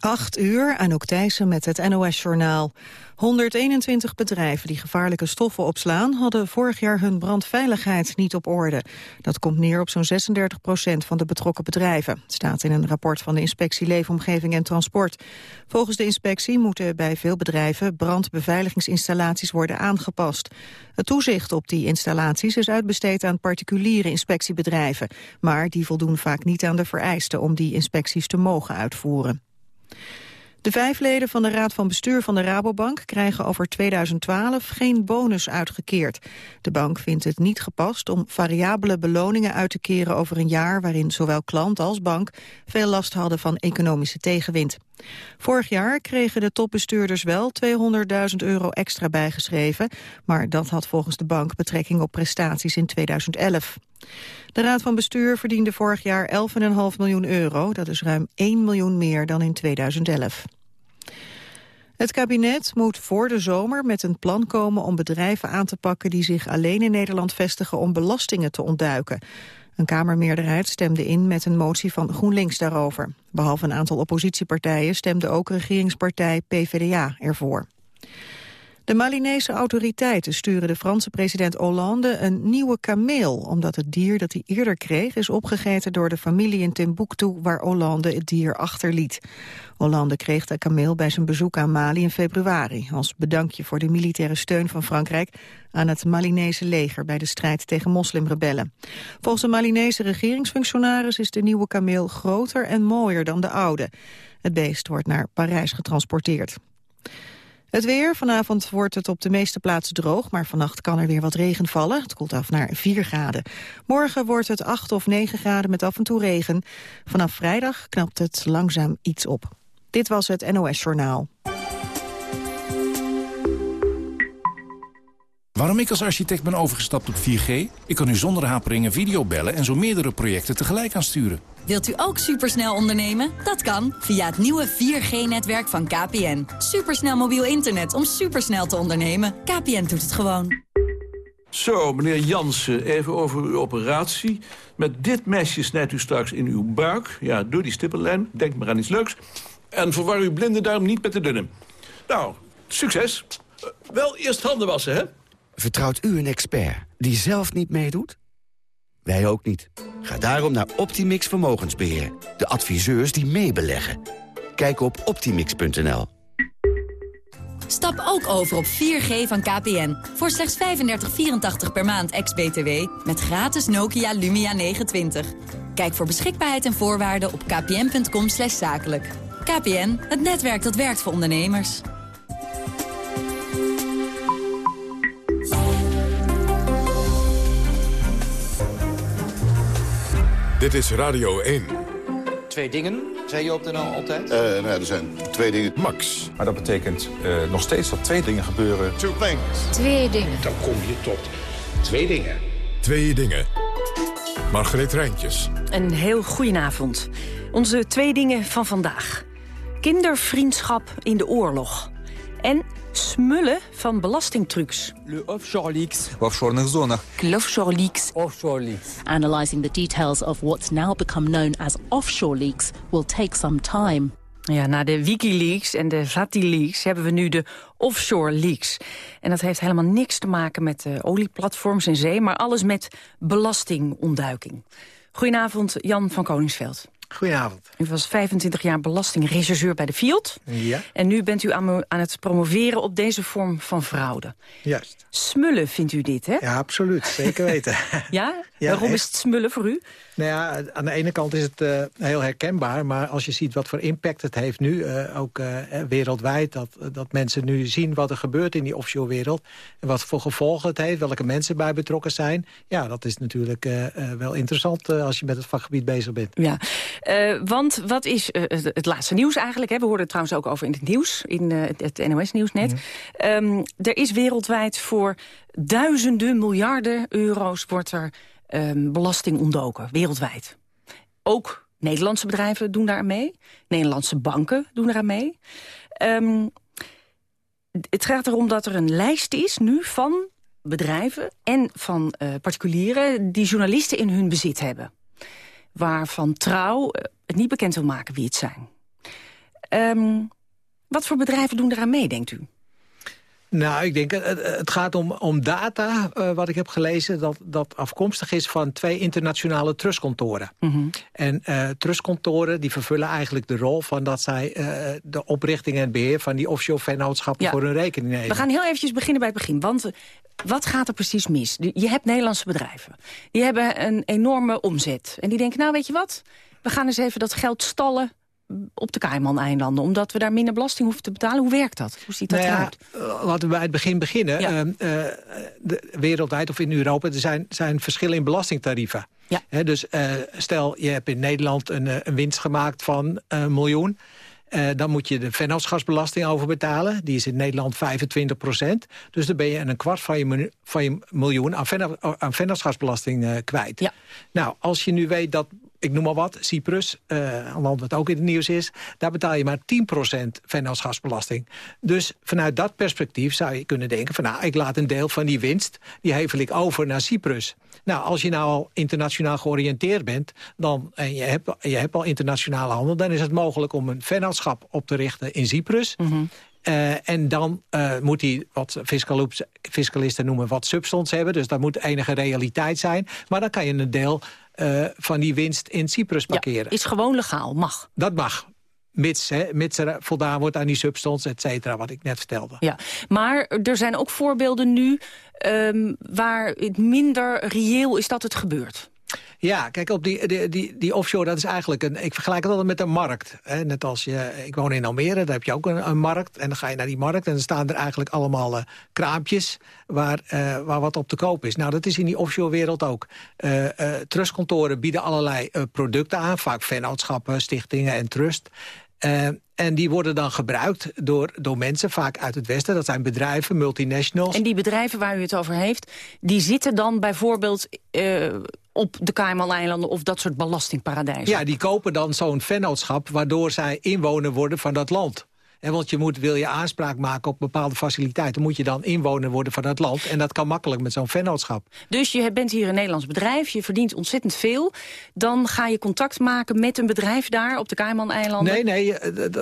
8 uur, Anouk Thijssen met het NOS-journaal. 121 bedrijven die gevaarlijke stoffen opslaan... hadden vorig jaar hun brandveiligheid niet op orde. Dat komt neer op zo'n 36 procent van de betrokken bedrijven. Staat in een rapport van de Inspectie Leefomgeving en Transport. Volgens de inspectie moeten bij veel bedrijven... brandbeveiligingsinstallaties worden aangepast. Het toezicht op die installaties is uitbesteed aan particuliere inspectiebedrijven. Maar die voldoen vaak niet aan de vereisten... om die inspecties te mogen uitvoeren. De vijf leden van de Raad van Bestuur van de Rabobank krijgen over 2012 geen bonus uitgekeerd. De bank vindt het niet gepast om variabele beloningen uit te keren over een jaar waarin zowel klant als bank veel last hadden van economische tegenwind. Vorig jaar kregen de topbestuurders wel 200.000 euro extra bijgeschreven, maar dat had volgens de bank betrekking op prestaties in 2011. De Raad van Bestuur verdiende vorig jaar 11,5 miljoen euro. Dat is ruim 1 miljoen meer dan in 2011. Het kabinet moet voor de zomer met een plan komen om bedrijven aan te pakken die zich alleen in Nederland vestigen om belastingen te ontduiken. Een Kamermeerderheid stemde in met een motie van GroenLinks daarover. Behalve een aantal oppositiepartijen stemde ook regeringspartij PvdA ervoor. De Malinese autoriteiten sturen de Franse president Hollande een nieuwe kameel, omdat het dier dat hij eerder kreeg is opgegeten door de familie in Timbuktu, waar Hollande het dier achterliet. Hollande kreeg de kameel bij zijn bezoek aan Mali in februari, als bedankje voor de militaire steun van Frankrijk aan het Malinese leger bij de strijd tegen moslimrebellen. Volgens een Malinese regeringsfunctionaris is de nieuwe kameel groter en mooier dan de oude. Het beest wordt naar Parijs getransporteerd. Het weer. Vanavond wordt het op de meeste plaatsen droog, maar vannacht kan er weer wat regen vallen. Het koelt af naar 4 graden. Morgen wordt het 8 of 9 graden met af en toe regen. Vanaf vrijdag knapt het langzaam iets op. Dit was het NOS Journaal. Waarom ik als architect ben overgestapt op 4G? Ik kan nu zonder haperingen video bellen en zo meerdere projecten tegelijk aansturen. Wilt u ook supersnel ondernemen? Dat kan via het nieuwe 4G-netwerk van KPN. Supersnel mobiel internet om supersnel te ondernemen. KPN doet het gewoon. Zo, meneer Jansen, even over uw operatie. Met dit mesje snijdt u straks in uw buik. Ja, door die stippellijn. Denk maar aan iets leuks. En verwar uw blinde duim niet met de dunne. Nou, succes. Uh, wel eerst handen wassen, hè? Vertrouwt u een expert die zelf niet meedoet? Wij ook niet. Ga daarom naar Optimix Vermogensbeheer. De adviseurs die meebeleggen. Kijk op optimix.nl. Stap ook over op 4G van KPN. Voor slechts 35,84 per maand ex-BTW. Met gratis Nokia Lumia 920. Kijk voor beschikbaarheid en voorwaarden op kpn.com zakelijk. KPN, het netwerk dat werkt voor ondernemers. Dit is Radio 1. Twee dingen, zei je op de nou altijd? Uh, nou, er zijn twee dingen. Max. Maar dat betekent uh, nog steeds dat twee dingen gebeuren. Two things. Twee dingen. Dan kom je tot twee dingen. Twee dingen. Margreet Rijntjes. Een heel goedenavond. Onze twee dingen van vandaag. Kindervriendschap in de oorlog. En smullen van belastingtrucs. Le offshore leaks. Offshore zone. Offshore leaks. Offshore leaks. Analyzing the details of what's now become known as offshore leaks will take some time. Ja, na de Wikileaks en de Vatileaks hebben we nu de offshore leaks. En dat heeft helemaal niks te maken met de olieplatforms in zee... maar alles met belastingontduiking. Goedenavond, Jan van Koningsveld. Goedenavond. U was 25 jaar belastingrechercheur bij de Fiat. Ja. En nu bent u aan, aan, het promoveren op deze vorm van fraude. Juist. Smullen vindt u dit, hè? Ja, absoluut. Zeker weten. ja? ja? Waarom is het smullen voor u? Nou ja, aan de ene kant is het uh, heel herkenbaar. Maar als je ziet wat voor impact het heeft nu, uh, ook uh, wereldwijd... Dat, dat mensen nu zien wat er gebeurt in die offshore wereld... en wat voor gevolgen het heeft, welke mensen bij betrokken zijn... ja, dat is natuurlijk wel interessant als je met het vakgebied bezig bent. Ja, want wat is het, laatste nieuws eigenlijk? Hè? We hoorden het trouwens ook over in het nieuws, in het, het NOS-nieuws net. Um, er is wereldwijd voor duizenden miljarden euro's wordt er um, belasting ontdoken, wereldwijd. Ook Nederlandse bedrijven doen daar mee. Nederlandse banken doen eraan mee. Um, het gaat erom dat er een lijst is nu van bedrijven en van uh, particulieren... die journalisten in hun bezit hebben. Waarvan Trouw uh, het niet bekend wil maken wie het zijn. Ehm, wat voor bedrijven doen eraan mee, denkt u? Nou, ik denk, het, het gaat om, om data, uh, wat ik heb gelezen... Dat, dat afkomstig is van twee internationale trustkantoren. Mm -hmm. En uh, trustkantoren die vervullen eigenlijk de rol... van dat zij uh, de oprichting en het beheer van die offshore vennootschappen... Ja. voor hun rekening nemen. We gaan heel eventjes beginnen bij het begin. Want wat gaat er precies mis? Je hebt Nederlandse bedrijven. Die hebben een enorme omzet. En die denken, nou weet je wat... we gaan eens even dat geld stallen op de Cayman-eilanden, omdat we daar minder belasting hoeven te betalen. Hoe werkt dat? Hoe ziet dat nou ja, eruit? Laten we bij het begin beginnen. Ja. Uh, uh, de, wereldwijd of in Europa er zijn, zijn verschillen in belastingtarieven. Ja. He, dus uh, stel, je hebt in Nederland een, een winst gemaakt van een miljoen. Uh, dan moet je de vennootschapsbelasting over betalen. Die is in Nederland 25 procent. Dus dan ben je een kwart van je, van je miljoen aan, venno aan vennootschapsbelasting uh, kwijt. Ja. Nou, als je nu weet dat ik noem maar wat, Cyprus, uh, een land wat ook in het nieuws is... daar betaal je maar 10% vennootschapsbelasting. Dus vanuit dat perspectief zou je kunnen denken... van nou, ik laat een deel van die winst, die hevel ik over naar Cyprus. Nou, als je nou al internationaal georiënteerd bent... Dan, en je hebt, je hebt al internationale handel... dan is het mogelijk om een vennootschap op te richten in Cyprus... Mm -hmm. Uh, en dan uh, moet hij, wat fiscalisten noemen, wat substance hebben. Dus dat moet enige realiteit zijn. Maar dan kan je een deel uh, van die winst in Cyprus parkeren. Ja, is gewoon legaal, mag. Dat mag. Mits, hè, mits er voldaan wordt aan die substance, et cetera, wat ik net vertelde. Ja, maar er zijn ook voorbeelden nu um, waar het minder reëel is dat het gebeurt. Ja, kijk, op die, die, die, offshore, dat is eigenlijk een... Ik vergelijk het altijd met een markt. Hè. Net als je... Ik woon in Almere, daar heb je ook een, een, markt. En dan ga je naar die markt en dan staan er eigenlijk allemaal uh, kraampjes... Waar, uh, waar wat op te koop is. Nou, dat is in die offshore-wereld ook. Uh, trustkantoren bieden allerlei producten aan. Vaak vennootschappen, stichtingen en trust. En die worden dan gebruikt door, door mensen, vaak uit het Westen. Dat zijn bedrijven, multinationals. En die bedrijven waar u het over heeft... die zitten dan bijvoorbeeld op de Cayman-eilanden of dat soort belastingparadijzen. Ja, die kopen dan zo'n vennootschap... waardoor zij inwoner worden van dat land. En want je moet, wil je aanspraak maken op bepaalde faciliteiten... moet je dan inwoner worden van dat land. En dat kan makkelijk met zo'n vennootschap. Dus je bent hier een Nederlands bedrijf, je verdient ontzettend veel. Dan ga je contact maken met een bedrijf daar op de Cayman-eilanden? Nee, nee,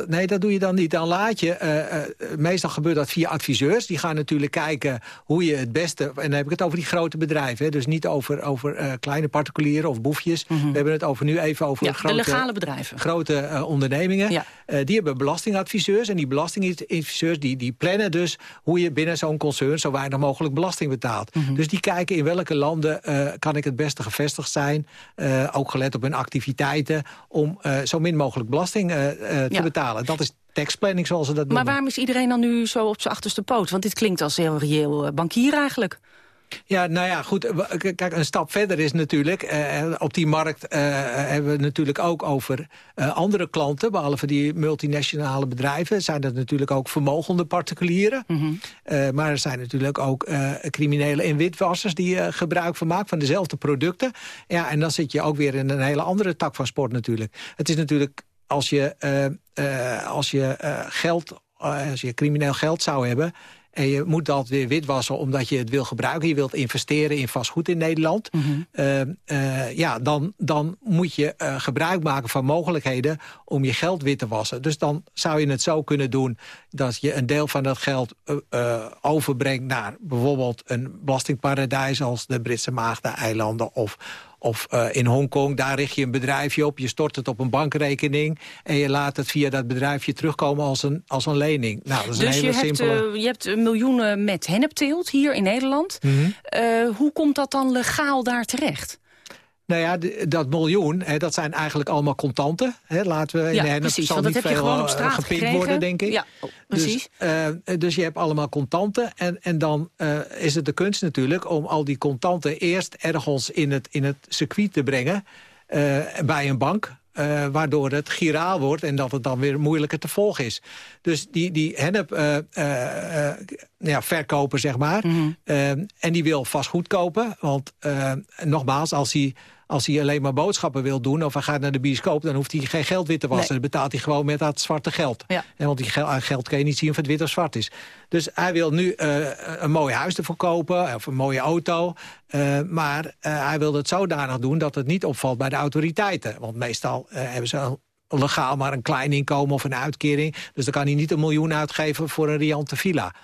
nee, dat doe je dan niet. Dan laat je, uh, uh, meestal gebeurt dat via adviseurs. Die gaan natuurlijk kijken hoe je het beste... en dan heb ik het over die grote bedrijven. Hè, dus niet over, over uh, kleine particulieren of boefjes. Mm -hmm. We hebben het over nu even over ja, grote, de legale bedrijven. grote ondernemingen. Ja. die hebben belastingadviseurs. En die belastingadviseurs die, die plannen dus hoe je binnen zo'n concern zo weinig mogelijk belasting betaalt. Mhm. Mm -hmm. Dus die kijken in welke landen uh, kan ik het beste gevestigd zijn. Uh, ook gelet op hun activiteiten. Om uh, zo min mogelijk belasting te ja. betalen. Dat is taxplanning zoals ze dat maar noemen. Maar waarom is iedereen dan nu zo op zijn achterste poot? Want dit klinkt als heel reëel bankier eigenlijk. Ja, nou ja, goed. Kijk, een stap verder is natuurlijk... Uh, op die markt uh, hebben we natuurlijk ook over uh, andere klanten... behalve die multinationale bedrijven... zijn dat natuurlijk ook vermogende particulieren. Mm -hmm. maar er zijn natuurlijk ook criminelen en witwassers... die gebruik van maken van dezelfde producten. Ja, en dan zit je ook weer in een hele andere tak van sport natuurlijk. Het is natuurlijk als je, als je geld... als je crimineel geld zou hebben... En je moet dat weer witwassen omdat je het wil gebruiken. Je wilt investeren in vastgoed in Nederland. Mm -hmm. uh, uh, ja, dan, dan moet je uh, gebruik maken van mogelijkheden om je geld wit te wassen. Dus dan zou je het zo kunnen doen dat je een deel van dat geld overbrengt naar bijvoorbeeld een belastingparadijs als de Britse Maagdeneilanden of of uh, in Hongkong, daar richt je een bedrijfje op. Je stort het op een bankrekening. En je laat het via dat bedrijfje terugkomen als een, als een lening. Nou, dat is dus een hele je, hebt, simpele... uh, je hebt miljoenen met hennepteelt hier in Nederland. Mm -hmm. uh, hoe komt dat dan legaal daar terecht? Nou ja, dat miljoen, hè, dat zijn eigenlijk allemaal contanten. Hè. Laten we in ja, de precies, zal niet veel gewoon op straat gepikt gekregen. worden, denk ik. Ja, oh, precies. Dus, uh, dus je hebt allemaal contanten. En, en dan uh, is het de kunst natuurlijk om al die contanten eerst ergens in het, in het circuit te brengen. Uh, bij een bank. Uh, waardoor het giraal wordt en dat het dan weer moeilijker te volgen is. Dus die, die hennep uh, uh, ja, verkoper, zeg maar. Mm -hmm. en die wil vastgoed kopen. Want nogmaals, als hij als hij alleen maar boodschappen wil doen... of hij gaat naar de bioscoop, dan hoeft hij geen geld wit te wassen. Nee. Dan betaalt hij gewoon met dat zwarte geld. Ja. En want die geld, geld kan je niet zien of het wit of zwart is. Dus hij wil nu uh, een mooi huis ervoor kopen, of een mooie auto. Uh, maar uh, hij wil het zodanig doen dat het niet opvalt bij de autoriteiten. Want meestal hebben ze legaal maar een klein inkomen of een uitkering. Dus dan kan hij niet een miljoen uitgeven voor een riante villa.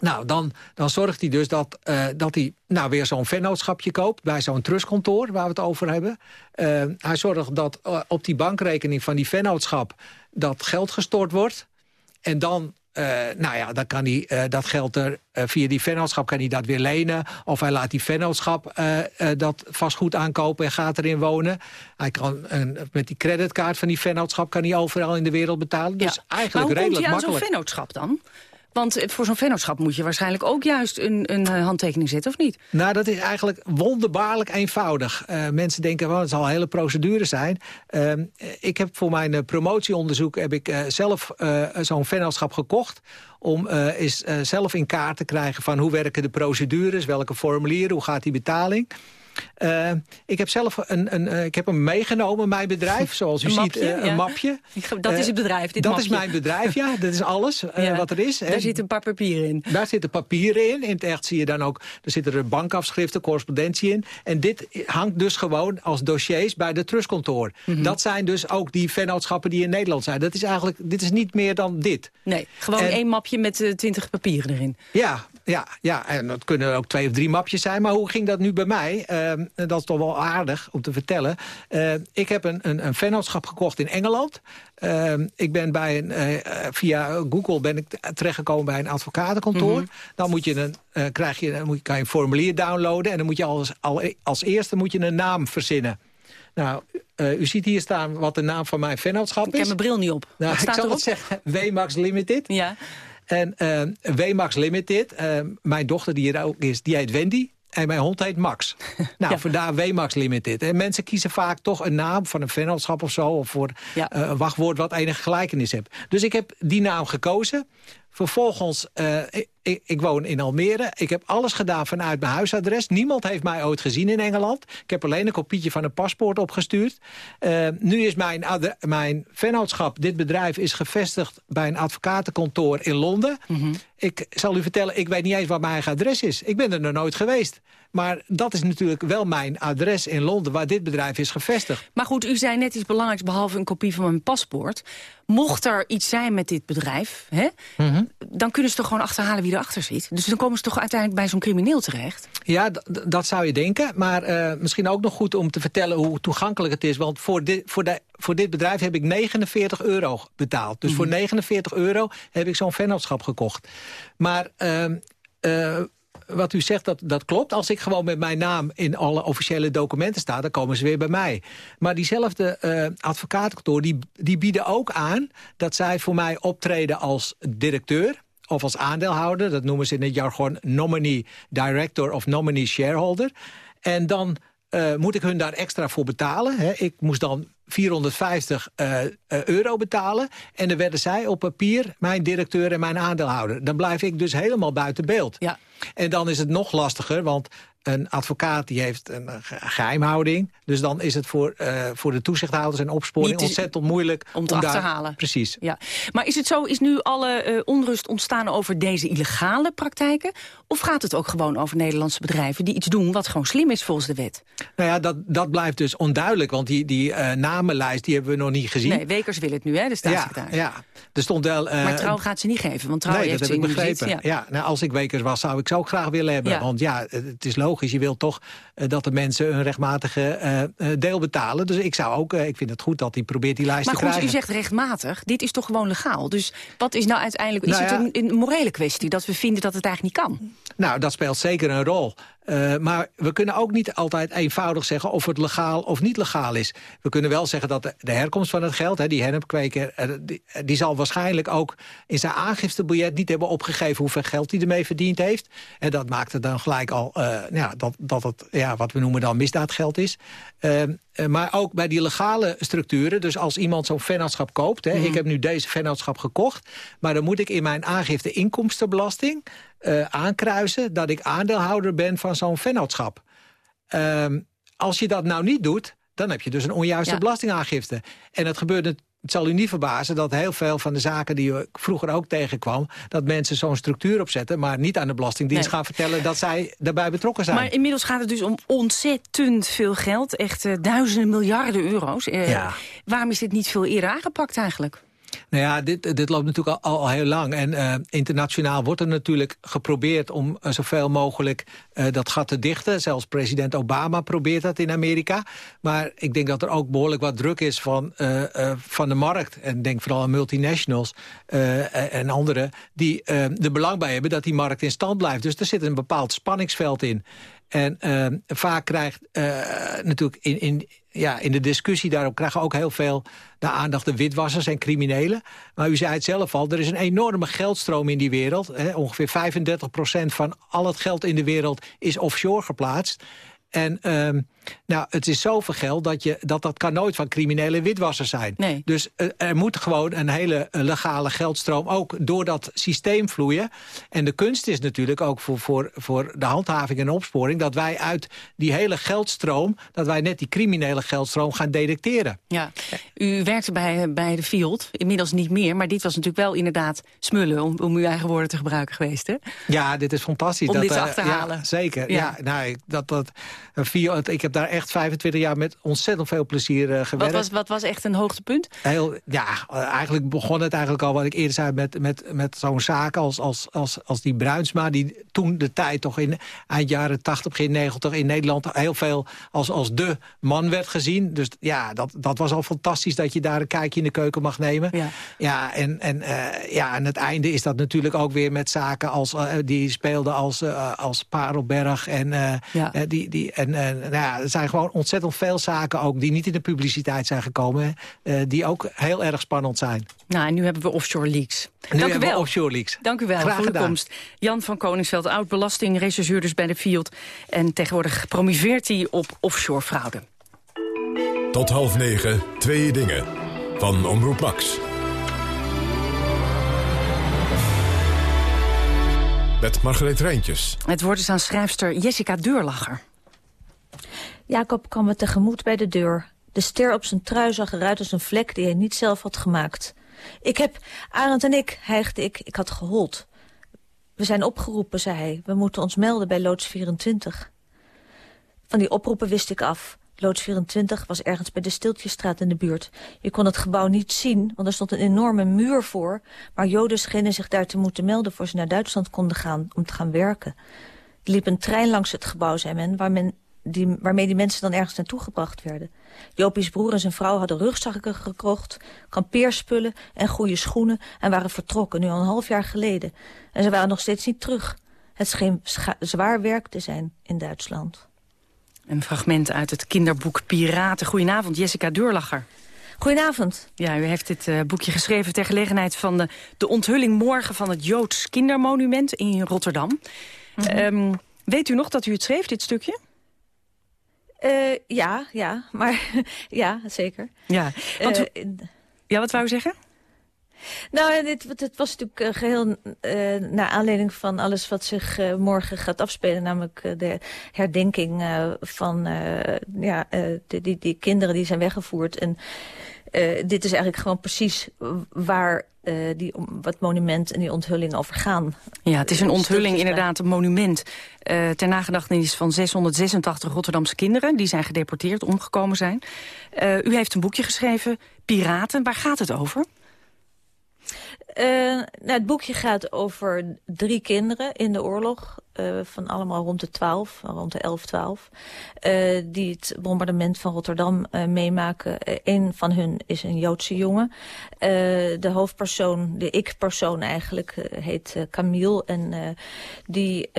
Nou, dan, dan zorgt hij dus dat, uh, dat hij nou, weer zo'n vennootschapje koopt... bij zo'n trustkantoor waar we het over hebben. Uh, hij zorgt dat uh, op die bankrekening van die vennootschap... dat geld gestort wordt. En dan nou ja, dan kan hij dat geld er via die vennootschap kan hij dat weer lenen. Of hij laat die vennootschap dat vastgoed aankopen en gaat erin wonen. Hij kan met die creditkaart van die vennootschap kan hij overal in de wereld betalen. Dus ja. eigenlijk maar hoe redelijk komt hij aan makkelijk. zo'n vennootschap dan? Want voor zo'n vennootschap moet je waarschijnlijk ook juist een, een handtekening zetten, of niet? Nou, dat is eigenlijk wonderbaarlijk eenvoudig. Uh, mensen denken, well, het zal een hele procedure zijn. Uh, ik heb voor mijn promotieonderzoek heb ik, zelf zo'n vennootschap gekocht om eens zelf in kaart te krijgen van hoe werken de procedures, welke formulieren, hoe gaat die betaling. Uh, ik heb zelf een, een, uh, ik heb hem meegenomen, mijn bedrijf. Zoals u een ziet, mapje, uh, een ja. mapje. Dat is het bedrijf, dit Dat mapje. is mijn bedrijf, ja. Dat is alles Ja. wat er is. Daar zitten een paar papieren in. Daar zitten papieren in. In het echt zie je dan ook, er zitten er bankafschriften, correspondentie in. En dit hangt dus gewoon als dossiers bij de trustkantoor. Mhm. Dat zijn dus ook die vennootschappen die in Nederland zijn. Dat is eigenlijk, dit is niet meer dan dit. Nee, gewoon En- één mapje met eh, twintig papieren erin. Ja, ja, ja, en dat kunnen ook twee of drie mapjes zijn. Maar hoe ging dat nu bij mij? Ehm, dat is toch wel aardig om te vertellen. Eh, ik heb een, een, een vennootschap gekocht in Engeland. Ehm, ik ben bij een, eh, eh, via Google ben ik terechtgekomen bij een advocatenkantoor. Mhm. Dan moet je een, eh, krijg je, dan moet, kan je een formulier downloaden. En dan moet je als, al, als eerste moet je een naam verzinnen. Nou, u ziet hier staan wat de naam van mijn vennootschap Ik is. heb mijn bril niet op. Nou, ik staat zal erop? het zeggen. WMAX Limited. Ja. En uh, WMAX Limited, uh, mijn dochter die er ook is, die heet Wendy. En mijn hond heet Max. Nou, Ja. vandaar WMAX Limited. En mensen kiezen vaak toch een naam van een vennootschap of zo... of voor Ja. uh, een wachtwoord wat enige gelijkenis heeft. Dus ik heb die naam gekozen. Vervolgens, uh, ik, ik, woon in Almere. Ik heb alles gedaan vanuit mijn huisadres. Niemand heeft mij ooit gezien in Engeland. Ik heb alleen een kopietje van een paspoort opgestuurd. Uh, nu is mijn, mijn vennootschap, dit bedrijf, is gevestigd bij een advocatenkantoor in Londen. Mhm. Ik zal u vertellen, ik weet niet eens wat mijn eigen adres is. Ik ben er nog nooit geweest. Maar dat is natuurlijk wel mijn adres in Londen... waar dit bedrijf is gevestigd. Maar goed, u zei net iets belangrijks behalve een kopie van mijn paspoort. Mocht er iets zijn met dit bedrijf, hè, Mhm. dan kunnen ze toch gewoon achterhalen wie erachter zit. Dus dan komen ze toch uiteindelijk bij zo'n crimineel terecht. Ja, dat zou je denken. Maar eh, misschien ook nog goed om te vertellen hoe toegankelijk het is. Want voor dit, voor de, voor dit bedrijf heb ik 49 euro betaald. Dus voor 49 euro heb ik zo'n vennootschap gekocht. Maar... ehm, eh, wat u zegt, dat, dat klopt. Als ik gewoon met mijn naam in alle officiële documenten sta... dan komen ze weer bij mij. Maar diezelfde eh advocatenkantoor, die, die bieden ook aan... dat zij voor mij optreden als directeur of als aandeelhouder. Dat noemen ze in het jargon nominee director of nominee shareholder. En dan uh, moet ik hun daar extra voor betalen. Hè. Ik moest dan 450 uh, uh, euro betalen. En dan werden zij op papier mijn directeur en mijn aandeelhouder. Dan blijf ik dus helemaal buiten beeld. Ja. En dan is het nog lastiger, want een advocaat die heeft een ge- geheimhouding. Dus dan is het voor, uh, voor de toezichthouders en opsporing te- ontzettend moeilijk. Om te achterhalen. Precies. Ja. Maar is het zo, is nu alle eh, onrust ontstaan over deze illegale praktijken? Of gaat het ook gewoon over Nederlandse bedrijven die iets doen wat gewoon slim is volgens de wet? Nou ja, dat, dat blijft dus onduidelijk, want die, die uh, namenlijst die hebben we nog niet gezien. Nee, Wekers wil het nu, hè, de ja, staatssecretaris. ja, er stond wel... Maar trouw gaat ze niet geven, want trouw nee, heeft dat ze heb ik begrepen. Ja. Ja. nou, als ik Wekers was, zou ik ze ook graag willen hebben. Ja. Want ja, het is logisch. Je wilt toch uh, dat de mensen een rechtmatige uh, deel betalen. Dus ik zou ook, ik vind het goed dat hij probeert die lijst Maar te goed, krijgen. u zegt rechtmatig. Dit is toch gewoon legaal? Dus wat is nou uiteindelijk... Is Nou ja. het een, een morele kwestie dat we vinden dat het eigenlijk niet kan? Nou, dat speelt zeker een rol. Uh, maar we kunnen ook niet altijd eenvoudig zeggen of het legaal of niet legaal is. We kunnen wel zeggen dat de, herkomst van het geld, hè, die hennepkweker... Uh, die, zal waarschijnlijk ook in zijn aangiftebiljet niet hebben opgegeven... hoeveel geld hij ermee verdiend heeft. En dat maakt het dan gelijk al ja, dat, dat het ja, wat we noemen dan misdaadgeld is. Maar ook bij die legale structuren, dus als iemand zo'n vennootschap koopt... Hè, Mhm. ik heb nu deze vennootschap gekocht... maar dan moet ik in mijn aangifte inkomstenbelasting... Uh, aankruisen dat ik aandeelhouder ben van zo'n vennootschap. Uh, als je dat nou niet doet, dan heb je dus een onjuiste Ja. belastingaangifte. En het gebeurt het zal u niet verbazen dat heel veel van de zaken die u vroeger ook tegenkwam... dat mensen zo'n structuur opzetten, maar niet aan de Belastingdienst gaan vertellen... dat zij daarbij betrokken zijn. Maar inmiddels gaat het dus om ontzettend veel geld. Echt uh, duizenden miljarden euro's. Uh, ja. Waarom is dit niet veel eerder aangepakt eigenlijk? Nou ja, dit, dit loopt natuurlijk al, al heel lang. En uh, internationaal wordt er natuurlijk geprobeerd om uh, zoveel mogelijk uh, dat gat te dichten. Zelfs president Obama probeert dat in Amerika. Maar ik denk dat er ook behoorlijk wat druk is van, van de markt. En denk vooral aan multinationals en anderen... die er belang bij hebben dat die markt in stand blijft. Dus er zit een bepaald spanningsveld in. En uh, vaak krijgt uh, natuurlijk in, in, ja, in de discussie daarop krijgen ook heel veel de aandacht de witwassers en criminelen. Maar u zei het zelf al, er is een enorme geldstroom in die wereld. Hè, ongeveer 35% van al het geld in de wereld is offshore geplaatst. En uh, nou, het is zoveel geld dat, je, dat dat kan nooit van criminele witwassers zijn. Nee. Dus uh, er moet gewoon een hele legale geldstroom ook door dat systeem vloeien. En de kunst is natuurlijk ook voor, voor, voor de handhaving en opsporing... dat wij uit die hele geldstroom, dat wij net die criminele geldstroom gaan detecteren. Ja, u werkte bij, bij de Field, inmiddels niet meer... maar dit was natuurlijk wel inderdaad smullen, om, om uw eigen woorden te gebruiken geweest, hè? Ja, dit is fantastisch. Om dat, dit te achterhalen. Ja, zeker, ja. ja nou, dat, dat, Field, ik heb daar echt 25 jaar met ontzettend veel plezier uh, gewerkt. Wat was, wat was echt een hoogtepunt? Heel, ja, uh, eigenlijk begon het eigenlijk al wat ik eerder zei... met, met, met zo'n zaak als, als, als, als die Bruinsma... die toen de tijd toch in eind jaren 80, begin 90 in Nederland... heel veel als, als de man werd gezien. Dus ja, dat, dat was al fantastisch dat je daar een kijkje in de keuken mag nemen. Ja, ja en, en, uh, ja, en het einde is dat natuurlijk ook weer met zaken als... die speelden als, als Parelberg en, ja. die, die, en nou ja, er zijn gewoon ontzettend veel zaken ook die niet in de publiciteit zijn gekomen. Uh, die ook heel erg spannend zijn. Nou, en nu hebben we offshore leaks. Nu Dank u wel. offshore leaks. Dank u wel Graag voor gedaan. komst. Jan van Koningsveld, oud-belastingrechercheur dus bij de Field. En tegenwoordig promoveert hij op offshore fraude. Tot half negen, twee dingen. Van Omroep Max. Met Margreet Rijntjes. Het woord is aan schrijfster Jessica Deurlacher. Jacob kwam me tegemoet bij de deur. De ster op zijn trui zag eruit als een vlek die hij niet zelf had gemaakt. Ik heb, Arend en ik, hijgde ik, ik had gehold. We zijn opgeroepen, zei hij. We moeten ons melden bij loods 24. Van die oproepen wist ik af. Loods 24 was ergens bij de Stiltjesstraat in de buurt. Je kon het gebouw niet zien, want er stond een enorme muur voor. Maar Joden schenen zich daar te moeten melden voor ze naar Duitsland konden gaan om te gaan werken. Er liep een trein langs het gebouw, zei men, waar men die, waarmee die mensen dan ergens naartoe gebracht werden. Jopie's broer en zijn vrouw hadden rugzakken gekocht, kampeerspullen en goede schoenen en waren vertrokken, nu al een half jaar geleden. En ze waren nog steeds niet terug. Het scheen zwaar werk te zijn in Duitsland. Een fragment uit het kinderboek Piraten. Goedenavond, Jessica Deurlacher. Goedenavond. Ja, u heeft dit uh, boekje geschreven ter gelegenheid van de, de onthulling morgen van het Joods kindermonument in Rotterdam. Mm -hmm. um, weet u nog dat u het schreef, dit stukje? Uh, ja, ja, maar ja, zeker. Ja, want, uh, ja, wat wou u zeggen? Nou, dit, het was natuurlijk uh, geheel uh, naar aanleiding van alles wat zich uh, morgen gaat afspelen. Namelijk de herdenking van ja, die, die, die, kinderen die zijn weggevoerd. En dit is eigenlijk gewoon precies waar uh, die, wat monument en die onthulling over gaan. Ja, het is een onthulling, inderdaad, een monument... Uh, ter nagedachtenis van 686 Rotterdamse kinderen... die zijn gedeporteerd, omgekomen zijn. U heeft een boekje geschreven, Piraten. Waar gaat het over? Nou, het boekje gaat over drie kinderen in de oorlog. Uh, van allemaal rond de 12, rond de 11, 12. Uh, die het bombardement van Rotterdam meemaken. Een van hun is een Joodse jongen. de hoofdpersoon, de ik-persoon eigenlijk, heet Camille. En die,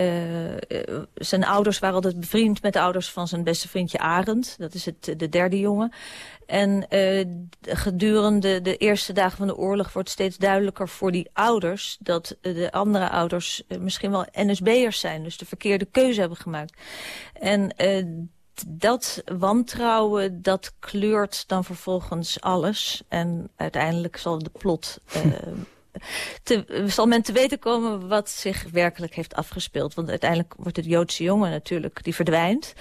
zijn ouders waren altijd bevriend met de ouders van zijn beste vriendje Arend. Dat is het, de derde jongen. En uh, gedurende de eerste dagen van de oorlog wordt steeds duidelijker voor die ouders... dat de andere ouders uh, misschien wel NSB'ers zijn, dus de verkeerde keuze hebben gemaakt. En dat wantrouwen, dat kleurt dan vervolgens alles. En uiteindelijk zal de plot te, zal men te weten komen wat zich werkelijk heeft afgespeeld. Want uiteindelijk wordt het Joodse jongen natuurlijk, die verdwijnt.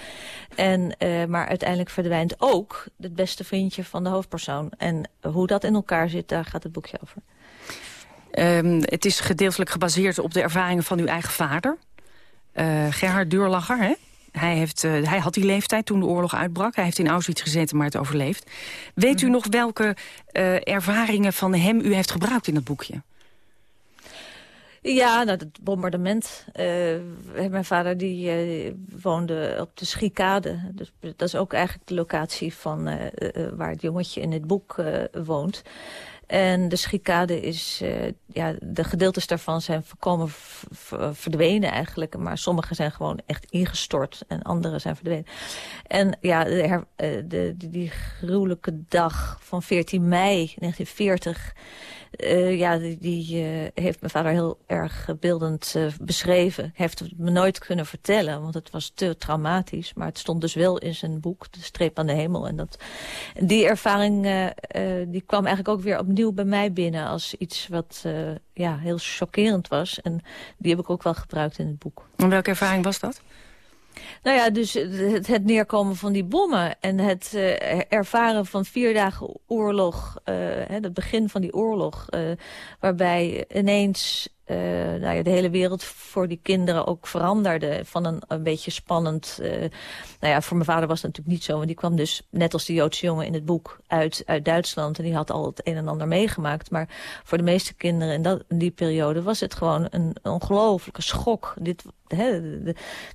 En, uh, maar uiteindelijk verdwijnt ook het beste vriendje van de hoofdpersoon. En hoe dat in elkaar zit, daar gaat het boekje over. Um, het is gedeeltelijk gebaseerd op de ervaringen van uw eigen vader. Uh, Gerhard Duurlacher, hè? Hij, heeft, uh, hij had die leeftijd toen de oorlog uitbrak. Hij heeft in Auschwitz gezeten, maar het overleefd. Weet u mhm. nog welke uh, ervaringen van hem u heeft gebruikt in het boekje? Ja, nou, het bombardement. Uh, mijn vader die uh, woonde op de Schikade. Dus dat is ook eigenlijk de locatie van uh, waar het jongetje in het boek woont. En de schikade is, uh, ja, de gedeeltes daarvan zijn voorkomen verdwenen eigenlijk. Maar sommige zijn gewoon echt ingestort en andere zijn verdwenen. En ja, de, de, die gruwelijke dag van 14 mei 1940 uh, ja, die, uh, heeft mijn vader heel erg beeldend uh, beschreven. Hij heeft het me nooit kunnen vertellen, want het was te traumatisch. Maar het stond dus wel in zijn boek, De Streep aan de Hemel. En dat, die ervaring die kwam eigenlijk ook weer opnieuw bij mij binnen... als iets wat ja, heel chockerend was. En die heb ik ook wel gebruikt in het boek. En welke ervaring was dat? Nou ja, dus het, het neerkomen van die bommen en het uh, ervaren van vier dagen oorlog, uh, het begin van die oorlog, uh, waarbij ineens nou ja, de hele wereld voor die kinderen ook veranderde. Van een, een beetje spannend... Nou ja, voor mijn vader was het natuurlijk niet zo. Want die kwam dus, net als de Joodse jongen in het boek, uit, uit Duitsland. En die had al het een en ander meegemaakt. Maar voor de meeste kinderen in, dat, die periode was het gewoon een ongelofelijke schok. Dit,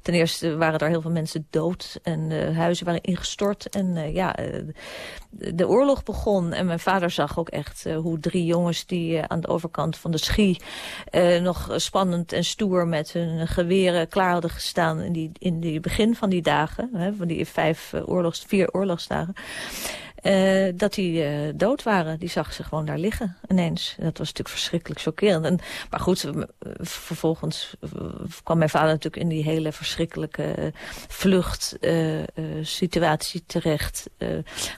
ten eerste waren er heel veel mensen dood. En de huizen waren ingestort. En uh, ja, de, de, oorlog begon. En mijn vader zag ook echt hoe drie jongens die aan de overkant van de Schie uh, nog spannend en stoer met hun geweren klaar hadden gestaan in die, in die begin van die dagen, van die vijf uh, oorlogs, vier oorlogsdagen. Uh, dat die uh, dood waren. Die zag ze gewoon daar liggen ineens. dat was natuurlijk verschrikkelijk chockerend. En, maar goed, vervolgens kwam mijn vader natuurlijk in die hele verschrikkelijke vlucht situatie terecht.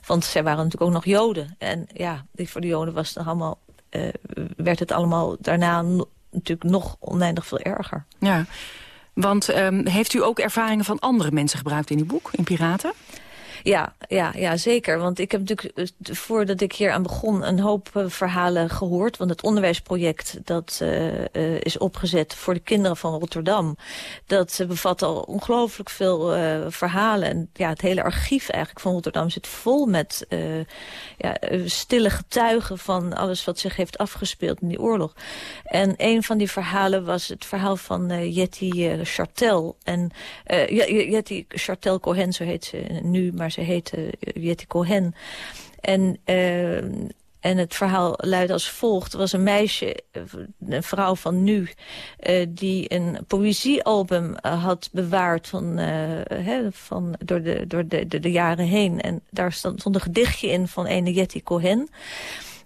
want zij waren natuurlijk ook nog Joden. En ja, voor de Joden was het allemaal, werd het allemaal daarna natuurlijk nog oneindig veel erger. Ja, want um, heeft u ook ervaringen van andere mensen gebruikt in uw boek, in Piraten? Ja, ja, ja, zeker. Want ik heb natuurlijk, eh, voordat ik hier aan begon, een hoop uh, verhalen gehoord. Want het onderwijsproject dat uh, is opgezet voor de kinderen van Rotterdam... dat bevat al ongelooflijk veel verhalen. En ja, het hele archief eigenlijk van Rotterdam zit vol met ja, stille getuigen... van alles wat zich heeft afgespeeld in die oorlog. En een van die verhalen was het verhaal van Jetty Chartel. En Jetty Chartel Cohen, zo heet ze nu, maar ze heette Jetty Cohen. En, uh, en het verhaal luidt als volgt. Er was een meisje, een vrouw van nu... Uh, die een poëziealbum uh, had bewaard van, van, door, de, door de, de, jaren heen. En daar stond, een gedichtje in van ene Jetty Cohen...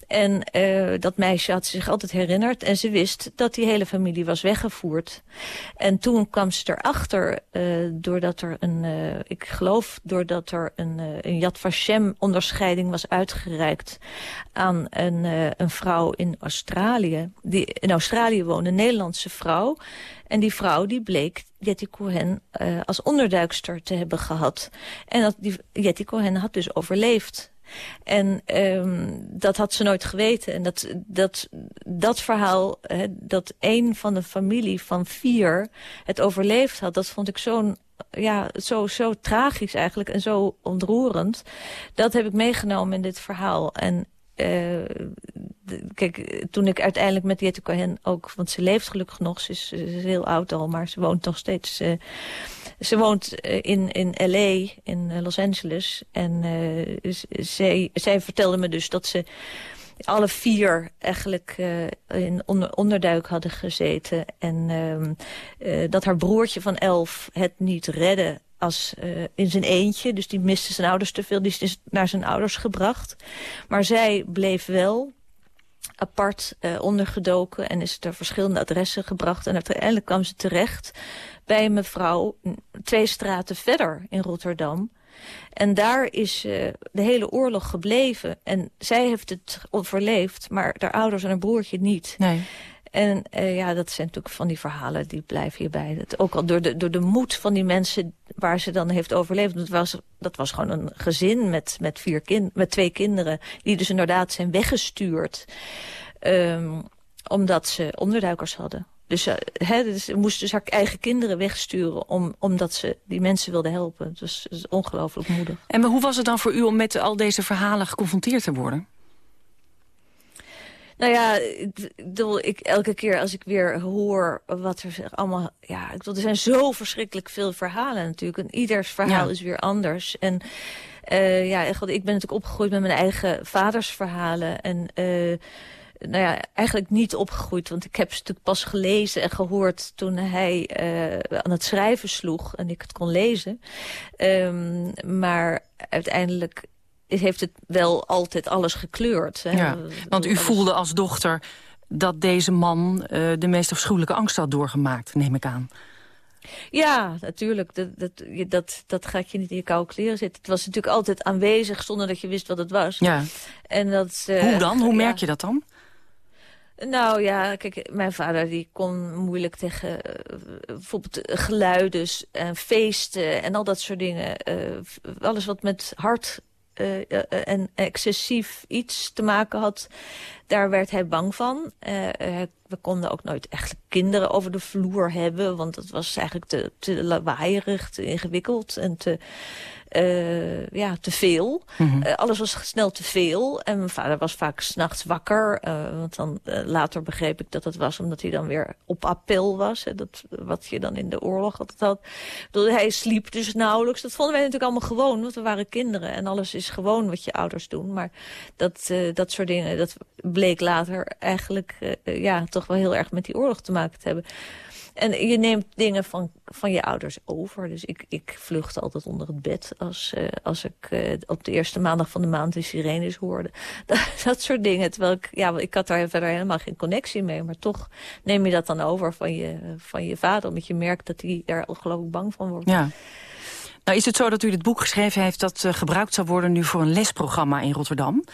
En uh, dat meisje had zich altijd herinnerd. En ze wist dat die hele familie was weggevoerd. En toen kwam ze erachter, uh, doordat er een, uh, ik geloof, doordat er een, een Yad Vashem onderscheiding was uitgereikt aan een, een vrouw in Australië. Die in Australië woonde, een Nederlandse vrouw. En die vrouw die bleek Jetty Cohen als onderduikster te hebben gehad. En dat die Jetty Cohen had dus overleefd. En um, dat had ze nooit geweten. En dat, dat, dat verhaal, hè, dat een van de familie van vier het overleefd had... dat vond ik zo'n ja, zo, zo tragisch eigenlijk en zo ontroerend. Dat heb ik meegenomen in dit verhaal. En uh, kijk, toen ik uiteindelijk met Jette Cohen ook... want ze leeft gelukkig nog, ze is, heel oud al... maar ze woont nog steeds... Uh, ze woont uh, in, in L.A., in Los Angeles. En zij, zij vertelde me dus dat ze alle vier eigenlijk in onder, onderduik hadden gezeten. En uh, dat haar broertje van elf het niet redde als uh, in zijn eentje. Dus die miste zijn ouders te veel. Die is naar zijn ouders gebracht. Maar zij bleef wel apart uh, ondergedoken en is ter verschillende adressen gebracht. En uiteindelijk kwam ze terecht bij een mevrouw twee straten verder in Rotterdam. En daar is uh, de hele oorlog gebleven. En zij heeft het overleefd, maar haar ouders en haar broertje niet. Nee. En uh, ja, dat zijn natuurlijk van die verhalen die blijven hierbij. Ook al door de, door de moed van die mensen waar ze dan heeft overleefd. Dat was, dat was gewoon een gezin met, met, vier kind, met twee kinderen. Die dus inderdaad zijn weggestuurd. Um, omdat ze onderduikers hadden. Dus, he, dus ze moest dus haar eigen kinderen wegsturen... Om, omdat ze die mensen wilde helpen. Dus is ongelooflijk moedig. En hoe was het dan voor u om met al deze verhalen geconfronteerd te worden? Nou ja, ik bedoel, ik, elke keer als ik weer hoor wat er allemaal... Ja, ik bedoel, er zijn zo verschrikkelijk veel verhalen natuurlijk. En ieders verhaal ja. is weer anders. En uh, ja, ik ben natuurlijk opgegroeid met mijn eigen vaders verhalen. En... Uh, nou ja, eigenlijk niet opgegroeid. Want ik heb ze natuurlijk pas gelezen en gehoord toen hij uh, aan het schrijven sloeg. En ik het kon lezen. Um, maar uiteindelijk heeft het wel altijd alles gekleurd. Hè? Ja, want u voelde als dochter dat deze man uh, de meest afschuwelijke angst had doorgemaakt, neem ik aan. Ja, natuurlijk. Dat, dat, dat, dat gaat je niet in je koude kleren zitten. Het was natuurlijk altijd aanwezig zonder dat je wist wat het was. Ja. En dat, uh, Hoe dan? Hoe merk je dat dan? Nou ja, kijk, mijn vader die kon moeilijk tegen uh, bijvoorbeeld geluiden en feesten en al dat soort dingen. Uh, alles wat met hart en excessief iets te maken had, daar werd hij bang van. We konden ook nooit echt kinderen over de vloer hebben, want dat was eigenlijk te, te lawaaierig, te ingewikkeld en te uh, ja, te veel. Mm -hmm. uh, alles was snel te veel. En mijn vader was vaak s'nachts wakker. Uh, want dan later begreep ik dat het was omdat hij dan weer op appel was. Hè, dat, wat je dan in de oorlog altijd had. Bedoel, hij sliep dus nauwelijks. Dat vonden wij natuurlijk allemaal gewoon, want we waren kinderen. En alles is gewoon wat je ouders doen. Maar dat, dat soort dingen, dat bleek later eigenlijk ja, toch wel heel erg met die oorlog te maken te hebben. En je neemt dingen van, van je ouders over. Dus ik, ik vluchtte altijd onder het bed als, uh, als ik uh, op de eerste maandag van de maand de sirenes hoorde. Dat, dat soort dingen. Terwijl ik, ja, ik had daar verder helemaal geen connectie mee. Maar toch neem je dat dan over van je, van je vader. Omdat je merkt dat hij daar ongelooflijk bang van wordt. Ja. Nou is het zo dat u dit boek geschreven heeft... dat uh, gebruikt zou worden nu voor een lesprogramma in Rotterdam.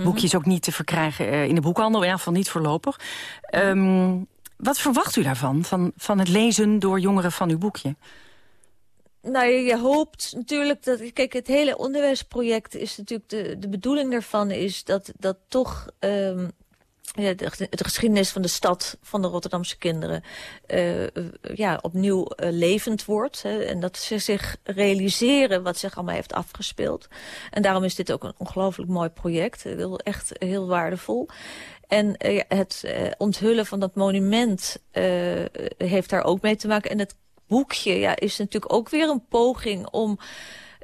Het mm -hmm. boekje is ook niet te verkrijgen in de boekhandel. In ieder geval niet voorlopig. Um, wat verwacht u daarvan, van, van het lezen door jongeren van uw boekje? Nou, je hoopt natuurlijk dat... Kijk, het hele onderwijsproject is natuurlijk... De, de bedoeling daarvan is dat, dat toch... Um, ja, de, de, geschiedenis van de stad, van de Rotterdamse kinderen... Uh, ja, opnieuw uh, levend wordt. Hè, en dat ze zich realiseren wat zich allemaal heeft afgespeeld. En daarom is dit ook een ongelooflijk mooi project. Heel, echt heel waardevol. En het onthullen van dat monument heeft daar ook mee te maken. En het boekje ja, is natuurlijk ook weer een poging om...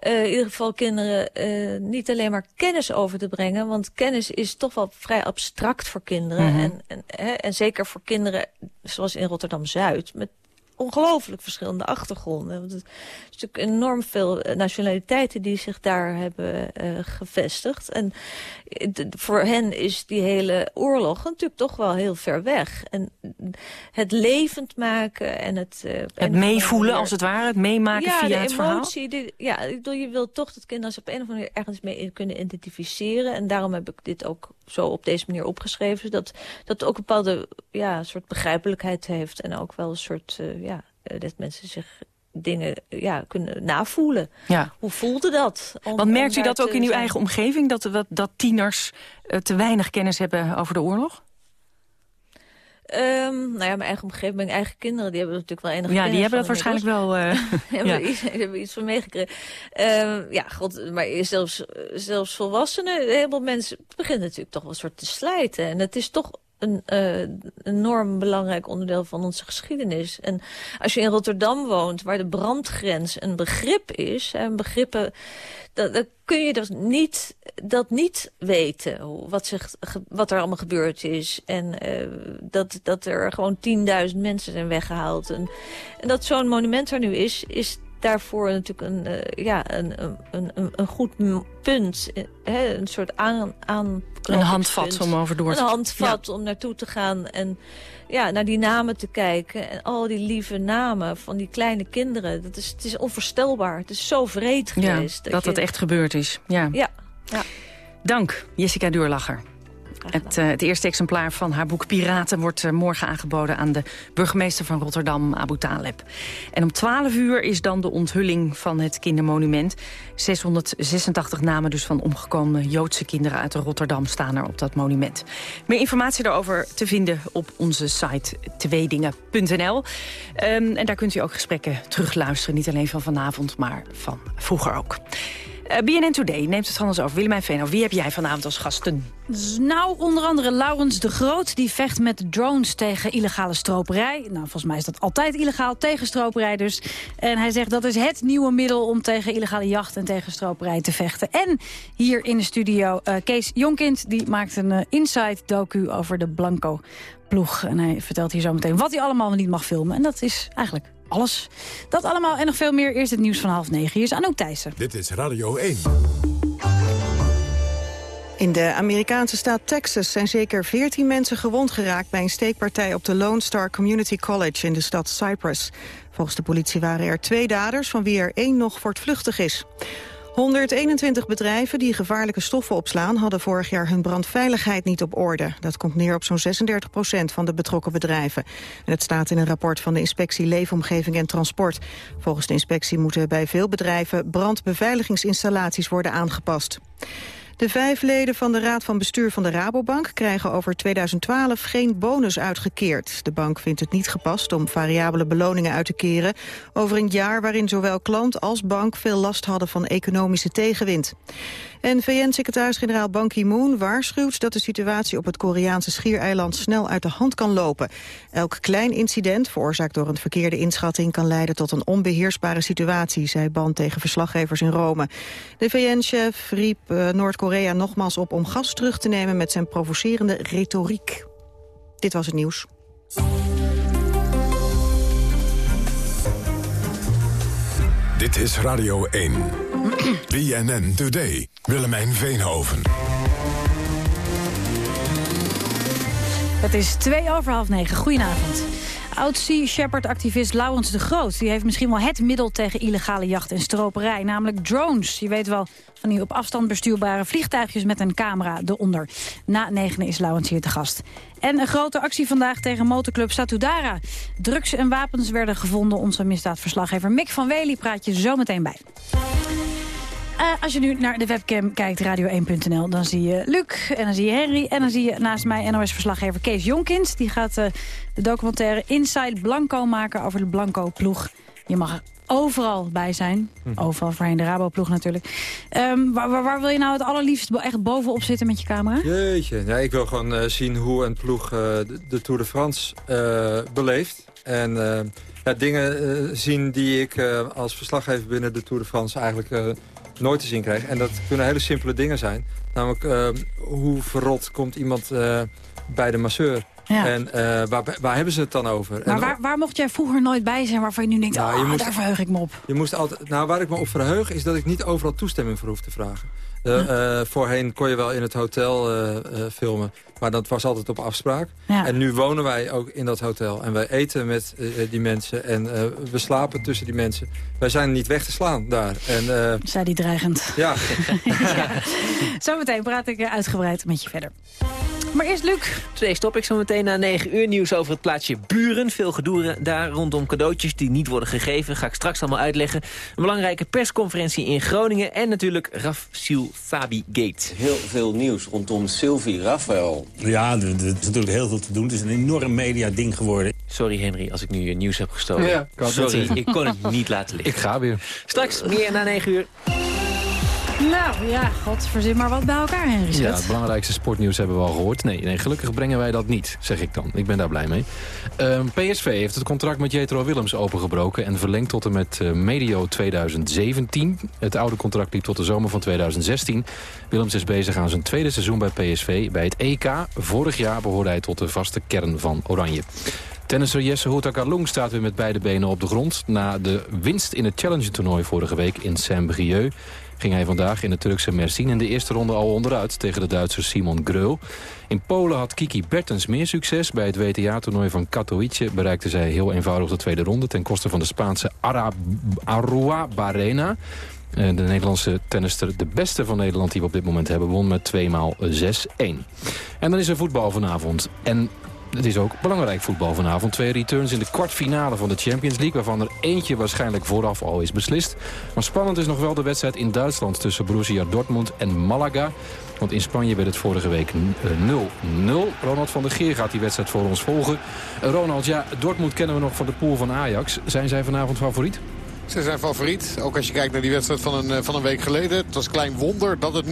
Uh, in ieder geval kinderen uh, niet alleen maar kennis over te brengen. Want kennis is toch wel vrij abstract voor kinderen. Mm -hmm. en, en, hè, en zeker voor kinderen zoals in Rotterdam-Zuid. Met ongelooflijk verschillende achtergronden. Want het is natuurlijk enorm veel nationaliteiten die zich daar hebben uh, gevestigd. En de, voor hen is die hele oorlog natuurlijk toch wel heel ver weg. En het levend maken en het... Uh, het en meevoelen als het ware, het meemaken ja, via het emotie, verhaal? Ja, ik bedoel, je wilt toch dat kinderen zich op een of andere manier ergens mee kunnen identificeren. En daarom heb ik dit ook zo op deze manier opgeschreven. Dat dat ook een bepaalde ja, soort begrijpelijkheid heeft. En ook wel een soort, uh, dat mensen zich dingen ja, kunnen navoelen. Ja. Hoe voelde dat? Om, Want merkt u dat ook in uw zijn? eigen omgeving? Dat, dat, dat tieners uh, te weinig kennis hebben over de oorlog? Um, nou ja, mijn eigen omgeving, mijn eigen kinderen, die hebben natuurlijk wel enige Ja, die hebben dat waarschijnlijk wel... Uh, hebben, ja. iets, hebben iets van meegekregen. Um, ja, god, maar zelfs, zelfs volwassenen, heleboel mensen beginnen natuurlijk toch wel een soort te slijten. En het is toch een uh, enorm belangrijk onderdeel van onze geschiedenis. En als je in Rotterdam woont, waar de brandgrens een begrip is... en begrippen, dan, kun je dus niet, dat niet weten, wat, zich, wat er allemaal gebeurd is. En uh, dat, dat er gewoon 10.000 mensen zijn weggehaald. En, en dat zo'n monument er nu is, is daarvoor natuurlijk een, uh, ja, een, een, een, een goed punt. Hè, een soort aan, aan Een handvat om over door te Een handvat om naartoe te gaan en ja, naar die namen te kijken. En al die lieve namen van die kleine kinderen. Dat is, het is onvoorstelbaar. Het is zo vreed geweest. dat, dat het echt gebeurd is. Ja. ja. ja. Dank, Jessica Duurlacher. Het, uh, het, eerste exemplaar van haar boek Piraten wordt uh, morgen aangeboden aan de burgemeester van Rotterdam, Abu Taleb. En om 12 uur is dan de onthulling van het kindermonument. 686 namen dus van omgekomen Joodse kinderen uit Rotterdam staan er op dat monument. Meer informatie daarover te vinden op onze site tweedingen.nl. Um, en daar kunt u ook gesprekken terugluisteren, niet alleen van vanavond, maar van vroeger ook. Uh, BNN Today neemt het van ons over. Willemijn Veenhoff, wie heb jij vanavond als gasten? Nou, onder andere Laurens de Groot. Die vecht met drones tegen illegale stroperij. Nou, volgens mij is dat altijd illegaal, tegen stroperij dus. En hij zegt dat is het nieuwe middel om tegen illegale jacht en tegen stroperij te vechten. En hier in de studio uh, Kees Jonkind. Die maakt een uh, inside docu over de Blanco ploeg. En hij vertelt hier zo meteen wat hij allemaal niet mag filmen. En dat is eigenlijk alles. Dat allemaal en nog veel meer. Eerst het nieuws van half negen. Hier is Anouk Thijssen. Dit is Radio 1. In de Amerikaanse staat Texas zijn zeker 14 mensen gewond geraakt... bij een steekpartij op de Lone Star Community College in de stad Cypress. Volgens de politie waren er twee daders, van wie er één nog voortvluchtig is. 121 bedrijven die gevaarlijke stoffen opslaan... hadden vorig jaar hun brandveiligheid niet op orde. Dat komt neer op zo'n 36 procent van de betrokken bedrijven. En het staat in een rapport van de inspectie Leefomgeving en Transport. Volgens de inspectie moeten bij veel bedrijven... brandbeveiligingsinstallaties worden aangepast. De vijf leden van de Raad van Bestuur van de Rabobank krijgen over 2012 geen bonus uitgekeerd. De bank vindt het niet gepast om variabele beloningen uit te keren over een jaar waarin zowel klant als bank veel last hadden van economische tegenwind. En VN-secretaris-generaal Ban Ki-moon waarschuwt dat de situatie op het Koreaanse schiereiland snel uit de hand kan lopen. Elk klein incident, veroorzaakt door een verkeerde inschatting, kan leiden tot een onbeheersbare situatie, zei Ban tegen verslaggevers in Rome. De VN-chef riep uh, Noord-Korea nogmaals op om gas terug te nemen met zijn provocerende retoriek. Dit was het nieuws. Dit is Radio 1. BNN Today. Willemijn Veenhoven. Het is twee over half negen. Goedenavond. Oud-Sea Shepherd-activist Laurens de Groot... die heeft misschien wel het middel tegen illegale jacht en stroperij... namelijk drones. Je weet wel, van die op afstand bestuurbare vliegtuigjes met een camera eronder. Na negen is Laurens hier te gast. En een grote actie vandaag tegen motorclub Satudara. Drugs en wapens werden gevonden. Onze misdaadverslaggever Mick van Wely praat je zo meteen bij. Uh, als je nu naar de webcam kijkt, radio1.nl, dan zie je Luc en dan zie je Henry... en dan zie je naast mij NOS-verslaggever Kees Jonkins. Die gaat uh, de documentaire Inside Blanco maken over de Blanco-ploeg. Je mag er overal bij zijn. Hm. Overal voorheen de Rabo-ploeg natuurlijk. Um, waar, waar, waar, wil je nou het allerliefst echt bovenop zitten met je camera? Jeetje, ja, ik wil gewoon uh, zien hoe een ploeg de, de, Tour de France beleeft. En ja, dingen zien die ik als verslaggever binnen de Tour de France eigenlijk nooit te zien krijg. En dat kunnen hele simpele dingen zijn. Namelijk, uh, hoe verrot komt iemand uh, bij de masseur? Ja. En uh, waar, waar hebben ze het dan over? Maar waar, waar, mocht jij vroeger nooit bij zijn waarvan je nu denkt, nou, oh, moest, daar verheug ik me op? Je moest altijd, nou, waar ik me op verheug is dat ik niet overal toestemming voor hoef te vragen. Uh, voorheen kon je wel in het hotel filmen. Maar dat was altijd op afspraak. En nu wonen wij ook in dat hotel. En wij eten met die mensen. En we slapen tussen die mensen. Wij zijn niet weg te slaan daar. En, Zei die dreigend. Ja. ja. Zometeen praat ik uitgebreid met je verder. Maar eerst Luc. Twee stop ik zo meteen na 9 uur nieuws over het plaatsje Buren. Veel gedoe daar rondom cadeautjes die niet worden gegeven. Ga ik straks allemaal uitleggen. Een belangrijke persconferentie in Groningen. En natuurlijk Rafsil Fabi Gate. Heel veel nieuws rondom Sylvie Rafael. Ja, er, is natuurlijk heel veel te doen. Het is een enorm media ding geworden. Sorry Henry, als ik nu je nieuws heb gestolen. Ja, Sorry, ik kon het niet laten liggen. Ik ga weer. Straks meer na 9 uur. Nou ja, god, verzin maar wat bij elkaar, Henry Ja, het belangrijkste sportnieuws hebben we al gehoord. Nee, nee, gelukkig brengen wij dat niet, zeg ik dan. Ik ben daar blij mee. Um, PSV heeft het contract met Jetro Willems opengebroken... en verlengd tot en met uh, medio 2017. Het oude contract liep tot de zomer van 2016. Willems is bezig aan zijn tweede seizoen bij PSV. Bij het EK vorig jaar behoorde hij tot de vaste kern van Oranje. Tennisser Jesse Houtakalung staat weer met beide benen op de grond. Na de winst in het Challenger-toernooi vorige week in Saint-Brieuc... ging hij vandaag in de Turkse Mersin in de eerste ronde al onderuit... tegen de Duitser Simon Greul. In Polen had Kiki Bertens meer succes. Bij het WTA-toernooi van Katowice bereikte zij heel eenvoudig de tweede ronde... ten koste van de Spaanse Ara Arua Barena... De Nederlandse tennister, de beste van Nederland die we op dit moment hebben... won met 2 maal 6-1. En dan is er voetbal vanavond. En het is ook belangrijk voetbal vanavond. Twee returns in de kwartfinale van de Champions League... waarvan er eentje waarschijnlijk vooraf al is beslist. Maar spannend is nog wel de wedstrijd in Duitsland... tussen Borussia Dortmund en Malaga. Want in Spanje werd het vorige week 0-0. Ronald van der Geer gaat die wedstrijd voor ons volgen. Ronald, ja, Dortmund kennen we nog van de pool van Ajax. Zijn zij vanavond favoriet? Ze zijn favoriet. Ook als je kijkt naar die wedstrijd van een, van een week geleden. Het was klein wonder dat het 0-0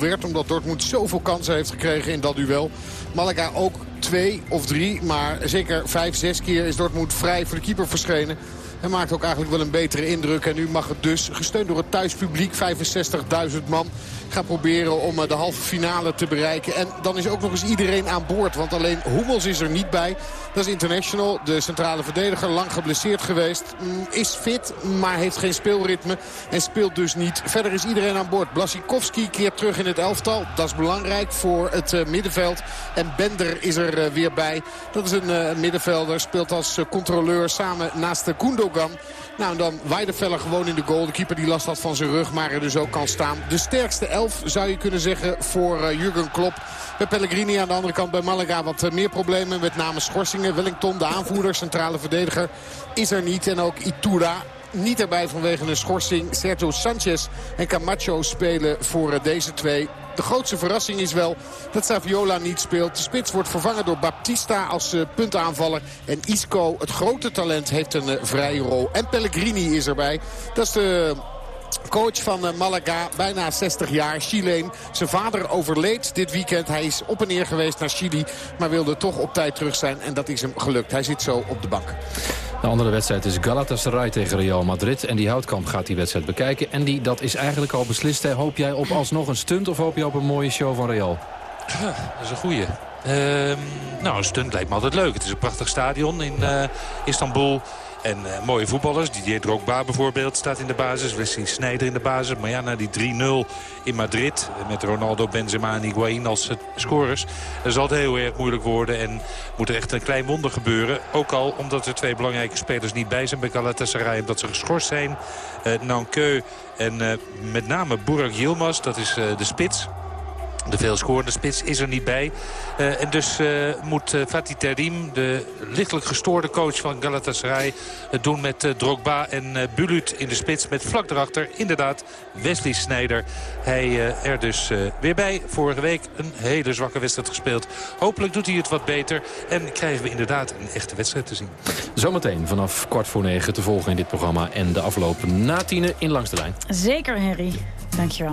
werd. Omdat Dortmund zoveel kansen heeft gekregen in dat duel. Malaga ook twee of drie. Maar zeker vijf, zes keer is Dortmund vrij voor de keeper verschenen. Hij maakt ook eigenlijk wel een betere indruk. En nu mag het dus, gesteund door het thuispubliek, 65.000 man gaan proberen om eh, de halve finale te bereiken. En dan is ook nog eens iedereen aan boord. Want alleen Hummels is er niet bij. Dat is international. De centrale verdediger, lang geblesseerd geweest. Mm, is fit, maar heeft geen speelritme. En speelt dus niet. Verder is iedereen aan boord. Blasikowski keert terug in het elftal. Dat is belangrijk voor het uh, middenveld. En Bender is er uh, weer bij. Dat is een middenvelder. Speelt als controleur samen naast de Gundogan. Nou, dan Weideveller gewoon in de goal. De keeper die last had van zijn rug, maar er dus ook kan staan. De sterkste elf zou je kunnen zeggen voor uh, Jurgen Klopp. Bij Pellegrini aan de andere kant bij Malaga wat uh, meer problemen. Met name schorsingen. Wellington, de aanvoerder, centrale verdediger, is er niet. En ook Itura niet erbij vanwege een schorsing. Sergio Sanchez en Camacho spelen voor uh, deze twee. De grootste verrassing is wel dat Saviola niet speelt. De spits wordt vervangen door Baptista als uh, puntaanvaller. En Isco, het grote talent, heeft een uh, vrije rol. En Pellegrini is erbij. Dat is de coach van Malaga, bijna 60 jaar, Chileen. Zijn vader overleed dit weekend. Hij is op en neer geweest naar Chili, maar wilde toch op tijd terug zijn. En dat is hem gelukt. Hij zit zo op de bank. De andere wedstrijd is Galatasaray tegen Real Madrid. En die Houtkamp gaat die wedstrijd bekijken. En die, dat is eigenlijk al beslist. Hè. Hoop jij op alsnog een stunt of hoop je op een mooie show van Real? dat is een goeie. Uh, nou, een stunt lijkt me altijd leuk. Het is een prachtig stadion in uh, Istanbul. En uh, mooie voetballers. Didier Drogba bijvoorbeeld staat in de basis. Wesley Sneijder in de basis. Maar ja, na die 3-0 in Madrid. Met Ronaldo, Benzema en Higuain als uh, scorers. Dan zal het heel erg moeilijk worden. En moet er echt een klein wonder gebeuren. Ook al omdat er twee belangrijke spelers niet bij zijn bij Galatasaray. Omdat ze geschorst zijn. Uh, Nankeu en met name Burak Yilmaz. Dat is de spits. De veelscorende spits is er niet bij. Uh, en dus uh, moet uh, Fatih Terim, de lichtelijk gestoorde coach van Galatasaray... het doen met Drogba en Bulut in de spits. Met vlak erachter inderdaad Wesley Sneijder. Hij er dus weer bij. Vorige week een hele zwakke wedstrijd gespeeld. Hopelijk doet hij het wat beter. En krijgen we inderdaad een echte wedstrijd te zien. Zometeen vanaf kwart voor negen te volgen in dit programma. En de afgelopen na tienen in Langs de Lijn. Zeker, Henry. Dankjewel.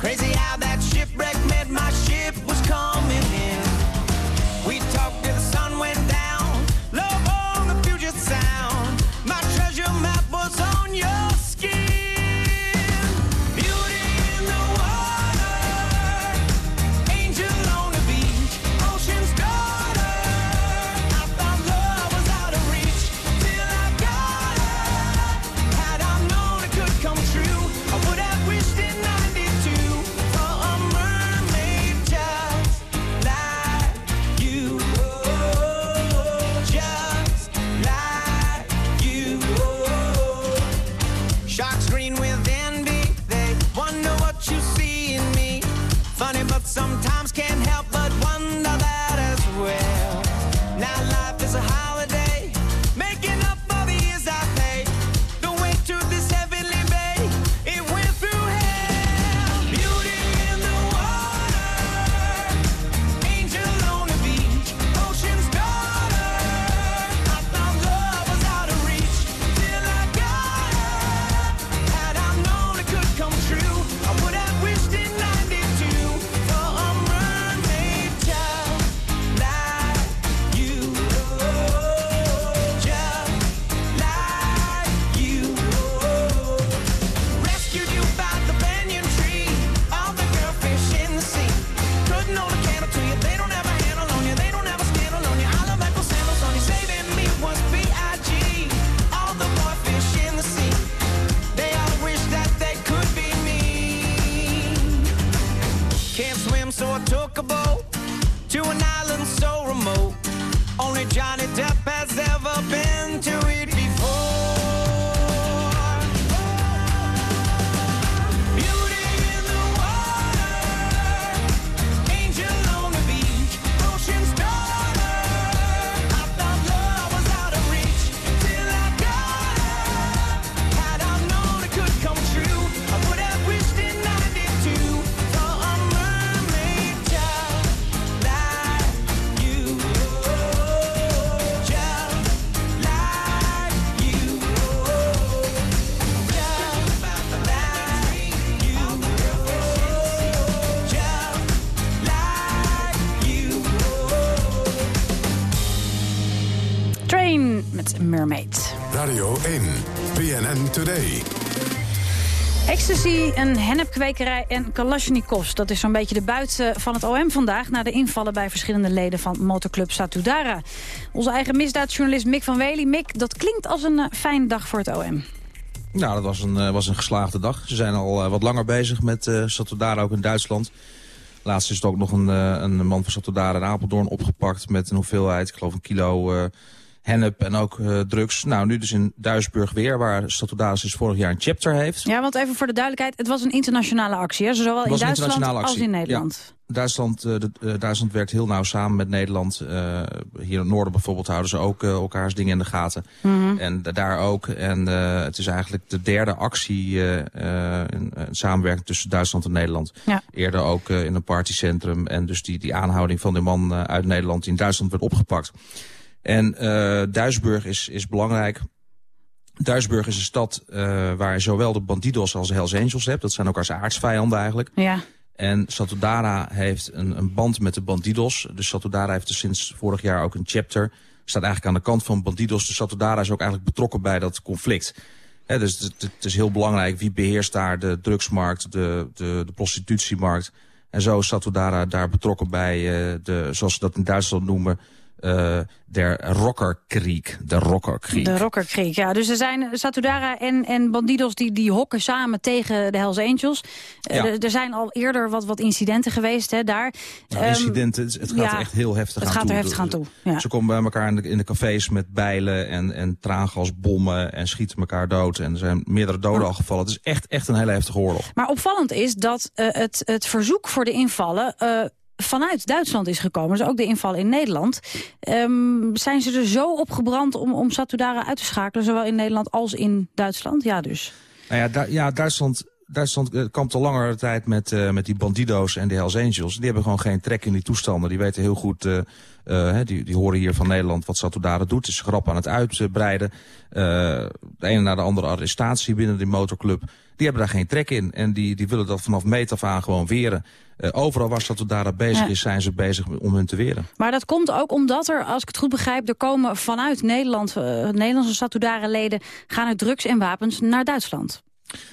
Crazy how that shipwreck meant my ship was coming Ecstasy, een hennepkwekerij en kalasjnikovs. Dat is zo'n beetje de buiten van het OM vandaag... na de invallen bij verschillende leden van motorclub Satudara. Onze eigen misdaadjournalist Mick van Wely. Mick, dat klinkt als een eh, fijne dag voor het OM. Nou, dat was een, eh, was een geslaagde dag. Ze zijn al eh, wat langer bezig met Satudara ook in Duitsland. Laatst is er ook nog een, eh, een man van Satudara in Apeldoorn opgepakt... met een hoeveelheid, ik geloof een kilo eh, hennep en ook eh, drugs. Nou, nu dus in Duisburg weer, waar sinds vorig jaar een chapter heeft. Ja, want even voor de duidelijkheid, het was een internationale actie. Hè? Zowel in Duitsland als in Nederland. Ja. Duitsland, eh, de, eh, Duitsland werkt heel nauw samen met Nederland. Hier in het noorden bijvoorbeeld houden ze ook elkaars dingen in de gaten. Mhm. En da- daar ook. En het is eigenlijk de derde actie in, in samenwerking tussen Duitsland en Nederland. Ja. Eerder ook in een partycentrum. En dus die, die aanhouding van die man uit Nederland die in Duitsland werd opgepakt. En eh Duisburg is, is belangrijk. Duisburg is een stad eh, waar je zowel de Bandidos als de Hells Angels hebt. Dat zijn elkaars aardsvijanden eigenlijk. Ja. En Satudara heeft een, een band met de Bandidos. Dus Satudara heeft dus sinds vorig jaar ook een chapter. Staat eigenlijk aan de kant van Bandidos. Dus Satudara is ook eigenlijk betrokken bij dat conflict. Dus het, het- het is heel belangrijk wie beheerst daar de drugsmarkt, de, de, de prostitutiemarkt. En zo is Satudara daar betrokken bij, eh, de, zoals ze dat in Duitsland noemen, eh der Rockerkrieg. De Rockerkrieg. De Rockerkrieg, ja. Dus er zijn Satudara en, en Bandidos die, die hokken samen tegen de Hells Angels. Eh, Ja. er- zijn al eerder wat, wat incidenten geweest hè, daar. Nou, Ehm, incidenten, het, gaat ja, echt heel heftig het aan gaat toe. er heftig aan toe, ja. Ze komen bij elkaar in de, in de cafés met bijlen en, en traangasbommen en schieten elkaar dood. En er zijn meerdere doden al gevallen. Het is echt, echt een hele heftige oorlog. Maar opvallend is dat eh, het, het verzoek voor de invallen... vanuit Duitsland is gekomen, dus ook de invallen in Nederland. Ehm, zijn ze er zo opgebrand om, om Satudara uit te schakelen... zowel in Nederland als in Duitsland? Ja, dus. Nou ja, ja Duitsland, Duitsland eh, kampt al langere tijd met, eh, met die bandido's en de Hells Angels. Die hebben gewoon geen trek in die toestanden. Die weten heel goed, eh, die, die horen hier van Nederland wat Satudara doet. Het is grap aan het uitbreiden. De ene na de andere arrestatie binnen die motorclub. Die hebben daar geen trek in. En die, die willen dat vanaf meet af aan gewoon weren. Overal waar Satudara bezig is, zijn ze bezig om hun te weren. Maar dat komt ook omdat er, als ik het goed begrijp... er komen vanuit Nederland, Nederlandse Satudara-leden... gaan er drugs en wapens naar Duitsland.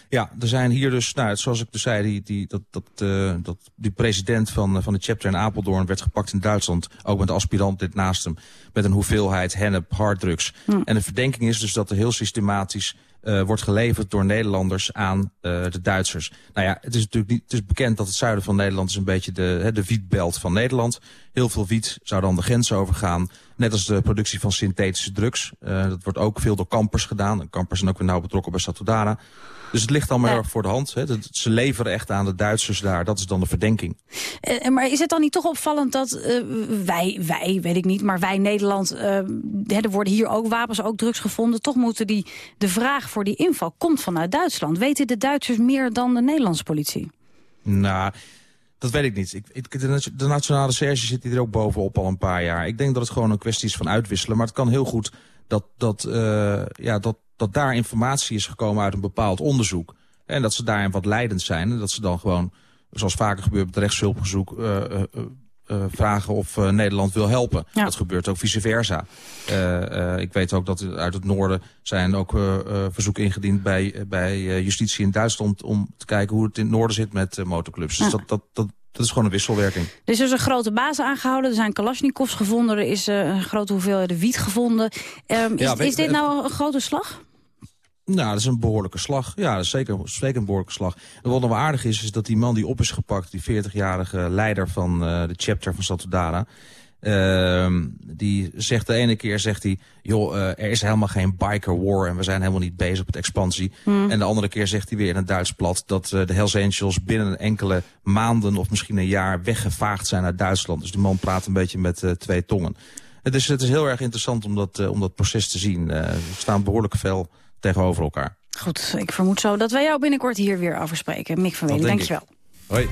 Ja, er zijn hier dus, nou, zoals ik dus zei, die, die, dat, dat, eh, dat, die president van, eh, van de chapter in Apeldoorn werd gepakt in Duitsland. Ook met de aspirant dit naast hem. Met een hoeveelheid hennep, harddrugs. En de verdenking is dus dat er heel systematisch eh, wordt geleverd door Nederlanders aan eh, de Duitsers. Nou ja, het is natuurlijk niet, het is bekend dat het zuiden van Nederland is een beetje de, hè, de wietbelt van Nederland. Heel veel wiet zou dan de grens overgaan. Net als de productie van synthetische drugs. Eh, dat wordt ook veel door kampers gedaan. En kampers zijn ook weer nauw betrokken bij Satudara. Dus het ligt allemaal heel erg voor de hand. Hè. Dat- Ze leveren echt aan de Duitsers daar. Dat is dan de verdenking. Maar is het dan niet toch opvallend dat wij, wij, weet ik niet, maar wij Nederland, er worden hier ook wapens, ook drugs gevonden. Toch moeten die, de vraag voor die inval komt vanuit Duitsland. Weten de Duitsers meer dan de Nederlandse politie? Nou, dat weet ik niet. Ik, de, nat- de nationale recherche zit hier ook bovenop al een paar jaar. Ik denk dat het gewoon een kwestie is van uitwisselen. Maar het kan heel goed dat, dat, eh, ja, dat, dat daar informatie is gekomen uit een bepaald onderzoek. En dat ze daarin wat leidend zijn. En dat ze dan gewoon, zoals vaker gebeurt met rechtshulpverzoek... eh, eh, eh, vragen of eh, Nederland wil helpen. Dat gebeurt ook vice versa. Eh, ik weet ook dat uit het noorden zijn ook verzoeken ingediend bij, bij justitie in Duitsland... om te kijken hoe het in het noorden zit met motorclubs. Dus dat, dat, dat, dat is gewoon een wisselwerking. Er is dus een grote baas aangehouden, er zijn kalasjnikovs gevonden, er is een grote hoeveelheid wiet gevonden. Ehm, is, Ja, weet- is dit nou een grote slag? Nou, dat is een behoorlijke slag. Ja, dat is zeker, zeker een behoorlijke slag. En wat nog wel aardig is, is dat die man die op is gepakt... die 40-jarige leider van eh, de chapter van Satudara... Ehm, die zegt de ene keer, zegt hij, joh, eh, er is helemaal geen biker war en we zijn helemaal niet bezig met expansie. Hmm. En de andere keer zegt hij weer in het Duits plat dat eh, de Hells Angels binnen enkele maanden of misschien een jaar weggevaagd zijn uit Duitsland. Dus de man praat een beetje met twee tongen. Het is, het is heel erg interessant om dat, om dat proces te zien. Er staan behoorlijk veel tegenover elkaar. Goed, ik vermoed zo dat wij jou binnenkort hier weer over spreken. Mick van ik. dankjewel. Hoi.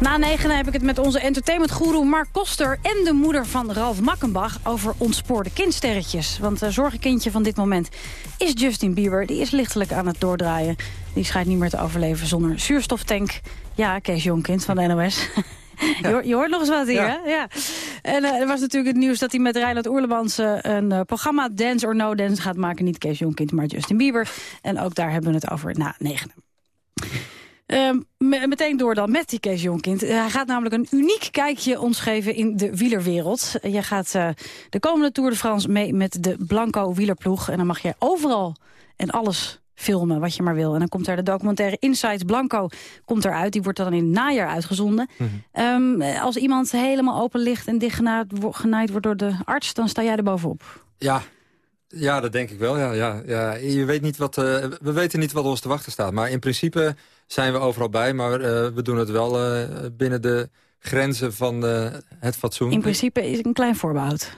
Na negen heb ik het met onze entertainmentgoeroe Mark Koster... en de moeder van Ralf Makkenbach over ontspoorde kindsterretjes. Want het zorgenkindje van dit moment is Justin Bieber. Die is lichtelijk aan het doordraaien. Die schijnt niet meer te overleven zonder zuurstoftank. Ja, Kees Jonkind van de NOS. Je, hoort, je hoort nog eens wat hier, Ja. hè? Ja. En eh, er was natuurlijk het nieuws dat hij met Reinhard Oerlemans... eh, een eh, programma Dance or No Dance gaat maken. Niet Kees Jonkind, maar Justin Bieber. En ook daar hebben we het over na negen. Ehm, me- meteen door dan met die Kees Jonkind. Hij gaat namelijk een uniek kijkje ons geven in de wielerwereld. Uh, je gaat de komende Tour de France mee met de Blanco wielerploeg. En dan mag je overal en alles filmen wat je maar wil. En dan komt er de documentaire Insights Blanco komt eruit. Die wordt dan in het najaar uitgezonden. Ehm, als iemand helemaal open ligt en wo- genaaid wordt door de arts... dan sta jij er bovenop. Ja, ja, dat denk ik wel. Ja, ja, ja. Je weet niet wat, eh, we weten niet wat ons te wachten staat. Maar in principe zijn we overal bij. Maar eh, we doen het wel eh, binnen de grenzen van het fatsoen. In principe is het een klein voorbehoud.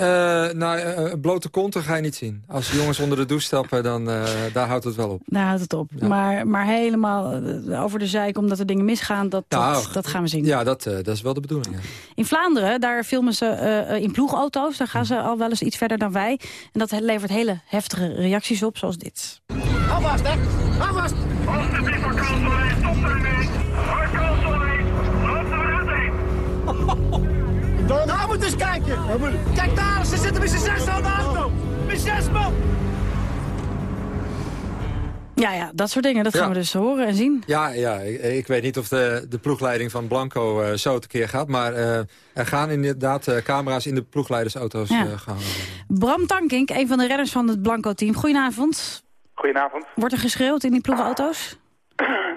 Eh, nou, eh, blote konten ga je niet zien. Als jongens onder de douche stappen, dan eh, daar houdt het wel op. Daar houdt het op. Maar, maar helemaal over de zeik omdat er dingen misgaan, dat, dat, Nou, dat gaan we zien. Ja, dat, eh, dat is wel de bedoeling. Ja. In Vlaanderen, daar filmen ze in ploegauto's. Daar gaan ze al wel eens iets verder dan wij. En dat levert hele heftige reacties op, zoals dit. Hou vast, hè? Hou vast! Alsjeblieft, voor Kanselij, stop ermee! Voor Kanselij, loop er Dan nou moet eens kijken! Kijk daar, ze zitten met z'n zes aan de auto! Met zes man! Ja, ja, dat soort dingen. Dat gaan Ja. we dus horen en zien. Ja, ja ik, ik weet niet of de, de ploegleiding van Blanco eh, zo tekeer gaat. Maar eh, er gaan inderdaad eh, camera's in de ploegleidersauto's Ja. gaan. Bram Tankink, een van de renners van het Blanco-team. Goedenavond. Goedenavond. Wordt er geschreeuwd in die ploegauto's?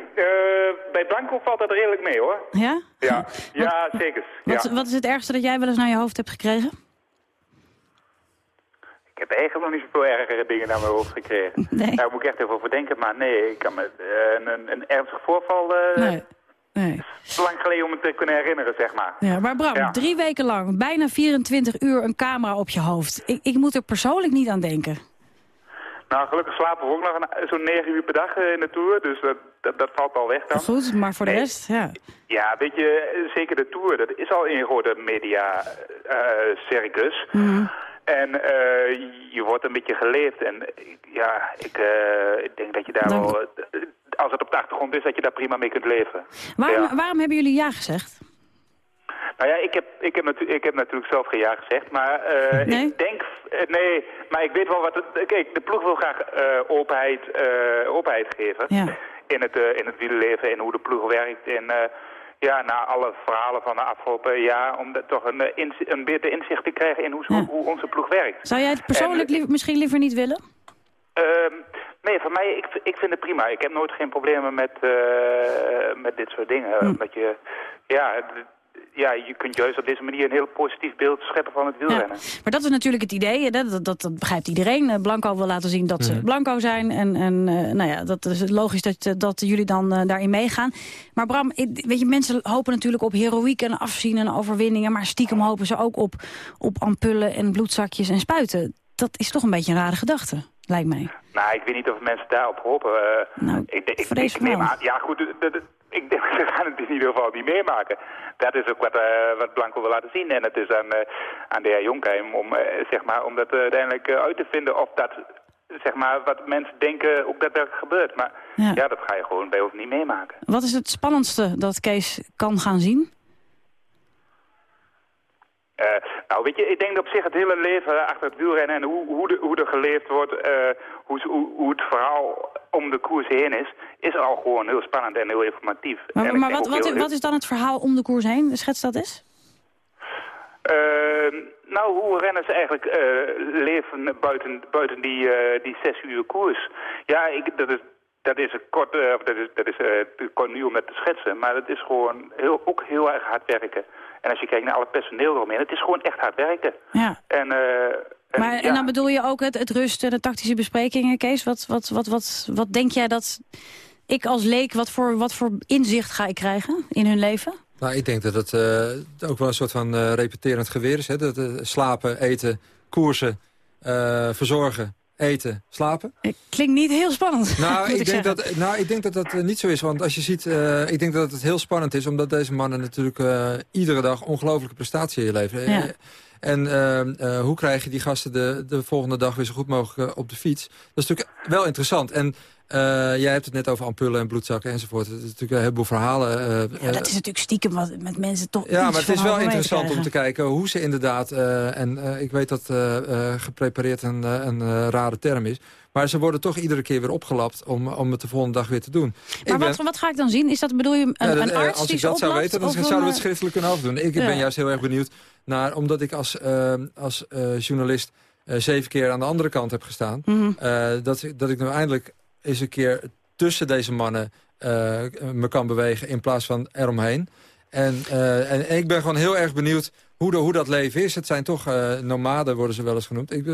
Bij Blanco valt dat redelijk mee hoor. Ja? Ja, ja zeker. Wat, Ja. wat is het ergste dat jij wel eens naar je hoofd hebt gekregen? Ik heb eigenlijk nog niet zoveel ergere dingen naar mijn hoofd gekregen. Nee. Daar moet ik echt even over denken. Maar nee, ik kan me eh, een, een, een ernstig voorval eh Nee. nee. lang geleden om me te kunnen herinneren, zeg maar. Ja, maar Bram, Ja. drie weken lang, bijna 24 uur een camera op je hoofd. Ik, ik moet er persoonlijk niet aan denken. Nou, gelukkig slapen we ook nog zo'n negen uur per dag eh, in de Tour. Dus dat, dat, dat valt al weg dan. Goed, maar voor de rest, ja. Ja, weet je, eh, zeker de Tour, dat is al een grote media-circus. Mhm. En eh, je wordt een beetje geleefd. En ja, ik, eh, ik denk dat je daar Dank- wel... eh, als het op de achtergrond is, dat je daar prima mee kunt leven. Waarom, Ja. waarom hebben jullie ja gezegd? Nou ja, ik heb, ik heb, ik heb natuurlijk zelf geen ja gezegd, maar eh, Nee? ik denk... eh, nee, maar ik weet wel wat... Het, kijk, de ploeg wil graag eh, openheid, eh, openheid geven Ja. in, het, eh, in het wielerleven en hoe de ploeg werkt. En eh, ja, na alle verhalen van de afgelopen jaar, om toch een, eh, een beter inzicht te krijgen in hoe, hoe, hoe onze ploeg werkt. Zou jij het persoonlijk misschien liever niet willen? Ehm, nee, voor mij, ik, ik vind het prima. Ik heb nooit geen problemen met, eh, met dit soort dingen. Hm. Omdat je, ja, ja, je kunt juist op deze manier een heel positief beeld scheppen van het wielrennen. Maar dat is natuurlijk het idee, hè, dat, dat, dat begrijpt iedereen. Eh, Blanco wil laten zien dat ze Blanco zijn. En, en eh, nou ja, dat is logisch dat, dat jullie dan eh, daarin meegaan. Maar Bram, ik- weet je, mensen hopen natuurlijk op heroïek en afzien en overwinningen. Maar stiekem hopen ze ook op, op ampullen en bloedzakjes en spuiten. Dat is toch een beetje een rare gedachte, lijkt mij. Nou, ik weet niet of mensen daarop hopen. Nou, ik, ik, ik ik neem wel. aan, ja goed, ik denk ze gaan het in ieder geval niet meemaken. Dat is ook wat, eh, wat Blanco wil laten zien. En het is aan, eh, aan de heer Jonkheim om, eh, zeg maar, om dat uiteindelijk uit te vinden of dat, zeg maar, wat mensen denken ook daadwerkelijk gebeurt. Maar Ja. ja. dat ga je gewoon bij ons niet meemaken. Wat is het spannendste dat Kees kan gaan zien? Nou, weet je, ik denk dat op zich het hele leven achter het wielrennen en hoe, hoe, de, hoe er geleefd wordt, hoe, ze- hoe, hoe het verhaal om de koers heen is, is al gewoon heel spannend en heel informatief. Maar, wat, wat, heel- wat is dan het verhaal om de koers heen? Schets dat eens. Eh, nou, hoe renners eigenlijk eh, leven buiten, buiten die, eh, die zes uur koers. Ja, ik, dat is... Dat is een kort, eh, dat is, dat is kort nu om dat te schetsen, maar het is gewoon heel, ook heel erg hard werken. En als je kijkt naar alle personeel eromheen, het is gewoon echt hard werken. Ja. En, en, Maar, ja, En dan bedoel je ook het, het rust en de tactische besprekingen, Kees? Wat, wat, wat, wat, wat denk jij dat ik als leek, wat voor, wat voor inzicht ga ik krijgen in hun leven? Nou, ik denk dat het eh, ook wel een soort van eh, repeterend geweer is. Hè? Dat, eh, slapen, eten, koersen, eh, verzorgen, eten, slapen. Klinkt niet heel spannend. Nou, moet ik denk, zeggen. dat, nou ik denk dat dat niet zo is. Want als je ziet, eh, ik denk dat het heel spannend is... omdat deze mannen natuurlijk eh, iedere dag ongelooflijke prestatie leveren. Ja. En eh, eh, hoe krijg je die gasten de, de volgende dag weer zo goed mogelijk eh, op de fiets? Dat is natuurlijk wel interessant. En eh, jij hebt het net over ampullen en bloedzakken enzovoort. Het is natuurlijk een heleboel verhalen. Ja, dat is natuurlijk stiekem wat met mensen toch ja, maar het is wel interessant om te kijken hoe ze inderdaad... en ik weet dat geprepareerd een, een rare term is... maar ze worden toch iedere keer weer opgelapt om, om het de volgende dag weer te doen. Maar wat, wat ga ik dan zien? Is dat, bedoel je, een, ja, dat, een eh, arts als ik dat zou weten, dan zouden we het schriftelijk kunnen afdoen. Ik Ja. ben juist heel erg benieuwd naar... omdat ik als, eh, als eh, journalist zeven keer aan de andere kant heb gestaan... Mhm. dat, ik- dat ik nou eindelijk eens een keer tussen deze mannen me kan bewegen... in plaats van eromheen. En, en, en ik ben gewoon heel erg benieuwd hoe, de, hoe dat leven is. Het zijn toch nomaden, worden ze wel eens genoemd. Ik,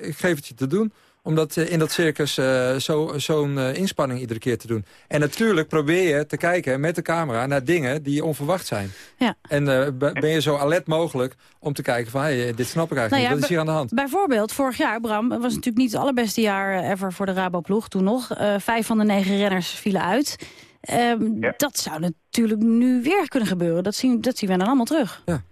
ik geef het je te doen om dat, eh, in dat circus eh, zo- zo'n eh, inspanning iedere keer te doen. En natuurlijk probeer je te kijken met de camera naar dingen die onverwacht zijn. Ja. En eh, be- ben je zo alert mogelijk om te kijken van... Hey, dit snap ik eigenlijk Nou ja, niet. Wat is hier aan de hand? Bijvoorbeeld, vorig jaar, Bram, was natuurlijk niet het allerbeste jaar ever voor de Rabo-ploeg toen nog. Eh, vijf van de negen renners vielen uit. Ehm, Dat zou natuurlijk nu weer kunnen gebeuren. Dat zien, dat zien we dan allemaal terug. Ja,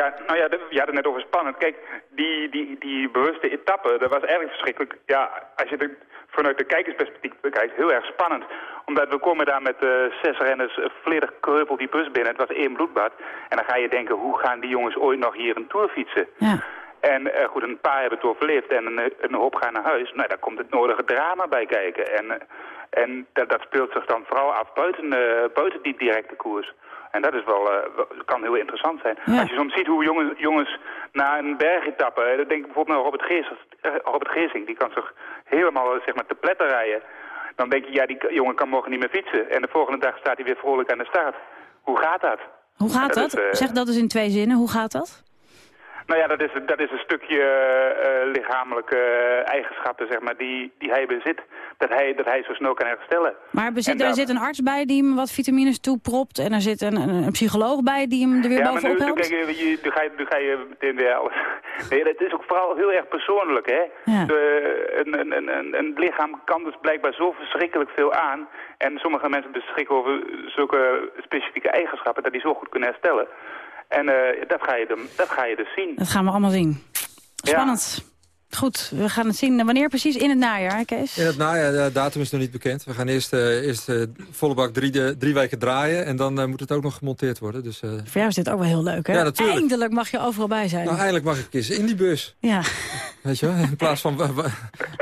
nou ja, je had het net over spannend. Kijk, die, die, die bewuste etappe, dat was eigenlijk verschrikkelijk. Ja, als je er vanuit de kijkersperspectief bekijkt, heel erg spannend. Omdat we komen daar met eh, zes renners uh, volledig kreupel die bus binnen. Het was één bloedbad. En dan ga je denken, hoe gaan die jongens ooit nog hier een tour fietsen? Ja. En eh, goed, een paar hebben het overleefd en een, een hoop gaan naar huis. Nou, daar komt het nodige drama bij kijken. En, eh, en dat, dat speelt zich dan vooral af buiten, buiten die directe koers. En dat is wel, eh, wel- kan heel interessant zijn. Als je soms ziet hoe jongens, jongens na een bergetappe... dan denk ik bijvoorbeeld naar Robert, Geers, eh, Robert Geesing. Die kan zich helemaal eh, zeg maar, te pletten rijden. Dan denk je, ja, die jongen kan morgen niet meer fietsen. En de volgende dag staat hij weer vrolijk aan de start. Hoe gaat dat? Hoe gaat dat? dat is, Zeg dat eens in twee zinnen. Hoe gaat dat? Nou ja, dat is, dat is een stukje eh, lichamelijke eh, eigenschappen, zeg maar, die, die hij bezit. Dat hij, dat hij zo snel kan herstellen. Maar er zit, En er zit een arts bij die hem wat vitamines toepropt. En er zit een, een, psycholoog bij die hem er weer ja, maar bovenop helpt. je, je- nu, ga je, nu ga je meteen weer alles... Nee, het is ook vooral heel erg persoonlijk, hè. Ja. De- een, een, een, een lichaam kan dus blijkbaar zo verschrikkelijk veel aan. En sommige mensen beschikken over zulke specifieke eigenschappen... dat die zo goed kunnen herstellen. En eh, dat, ga je dat ga je dus zien. Dat gaan we allemaal zien. Spannend. Goed, we gaan het zien. Wanneer precies? In het najaar, hè, Kees? In het najaar, de datum is nog niet bekend. We gaan eerst, eh, eerst eh, volle bak drie, de- drie weken draaien. En dan eh, moet het ook nog gemonteerd worden. Dus, Voor jou is dit ook wel heel leuk, hè? Ja, natuurlijk. Eindelijk mag je overal bij zijn. nou, eindelijk mag ik eens in die bus. Ja. Weet je wel? In plaats van wa- wa-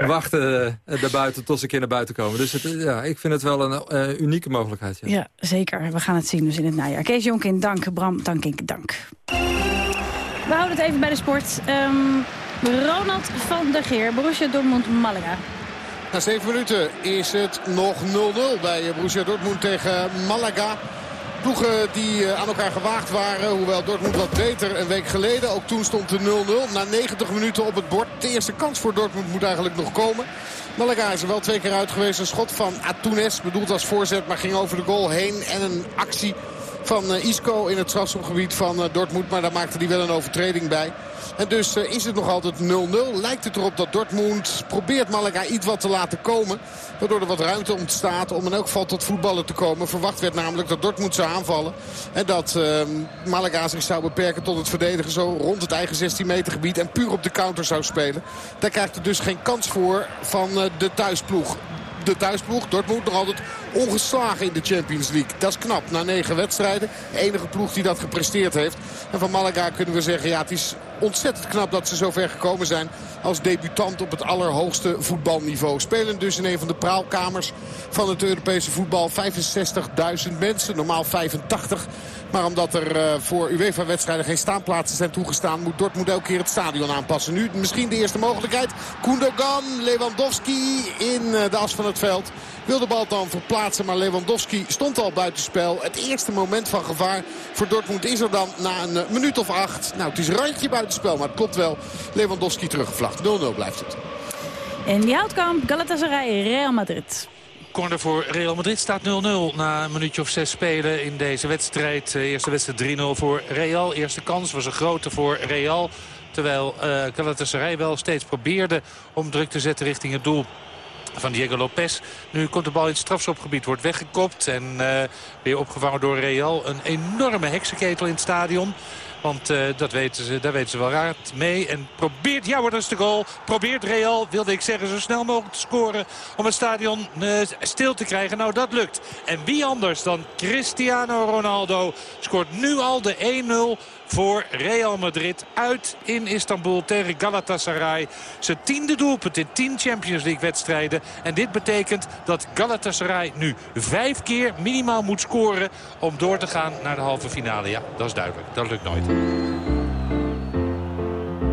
wachten uh, daarbuiten tot ze een keer naar buiten komen. Dus het, ja, ik vind het wel een unieke mogelijkheid. Ja. Ja, zeker. We gaan het zien dus in het najaar. Kees Jonkin, dank. Bram Tankink, dank. We houden het even bij de sport. Ehm, Ronald van der Geer, Borussia Dortmund, Malaga. Na 7 minuten is het nog 0-0 bij Borussia Dortmund tegen Malaga. Ploegen die eh, aan elkaar gewaagd waren. Hoewel Dortmund wat beter een week geleden. Ook toen stond de 0-0. Na 90 minuten op het bord. De eerste kans voor Dortmund moet eigenlijk nog komen. Malaga is er wel twee keer uit geweest. Een schot van Atunes, bedoeld als voorzet, maar ging over de goal heen. En een actie van eh, Isco in het strafschopgebied van eh, Dortmund. Maar daar maakte hij wel een overtreding bij. En dus eh, is het nog altijd 0-0. Lijkt het erop dat Dortmund probeert Malaga iets wat te laten komen. Waardoor er wat ruimte ontstaat om in elk geval tot voetballen te komen. Verwacht werd namelijk dat Dortmund zou aanvallen. En dat eh, Malaga zich zou beperken tot het verdedigen zo rond het eigen 16 meter gebied. En puur op de counter zou spelen. Daar krijgt er dus geen kans voor van de thuisploeg de thuisploeg. Dortmund nog altijd ongeslagen in de Champions League. Dat is knap na negen wedstrijden. De enige ploeg die dat gepresteerd heeft. En van Malaga kunnen we zeggen, ja, het is ontzettend knap dat ze zo ver gekomen zijn als debutant op het allerhoogste voetbalniveau. Spelen dus in een van de praalkamers van het Europese voetbal. 65.000 mensen, normaal 85. Maar omdat er uh, voor UEFA-wedstrijden geen staanplaatsen zijn toegestaan... moet Dortmund elke keer het stadion aanpassen. Nu misschien de eerste mogelijkheid. Koendogan, Lewandowski in uh, de as van het veld. Wil de bal dan verplaatsen, maar Lewandowski stond al buitenspel. Het eerste moment van gevaar voor Dortmund is er dan na een eh, minuut of acht. Nou, het is randje buitenspel, maar het klopt wel. Lewandowski teruggevlacht. 0-0 blijft het. In die houtkamp Galatasaray, Real Madrid. Corner voor Real Madrid staat 0-0 na een minuutje of zes spelen in deze wedstrijd. Eh, eerste wedstrijd 3-0 voor Real. Eerste kans was een grote voor Real. Terwijl uh, Galatasaray wel steeds probeerde om druk te zetten richting het doel van Diego Lopez. Nu komt de bal in het strafschopgebied, wordt weggekopt en uh, weer opgevangen door Real. Een enorme heksenketel in het stadion. Want uh, dat weten ze, daar weten ze wel raad mee. En probeert, ja wordt dat is de goal. Probeert Real, wilde ik zeggen, zo snel mogelijk te scoren. Om het stadion uh, stil te krijgen. Nou dat lukt. En wie anders dan Cristiano Ronaldo scoort nu al de 1-0 voor Real Madrid uit in Istanbul tegen Galatasaray. Zijn tiende doelpunt in tien Champions League wedstrijden. En dit betekent dat Galatasaray nu vijf keer minimaal moet scoren om door te gaan naar de halve finale. Ja, dat is duidelijk. Dat lukt nooit.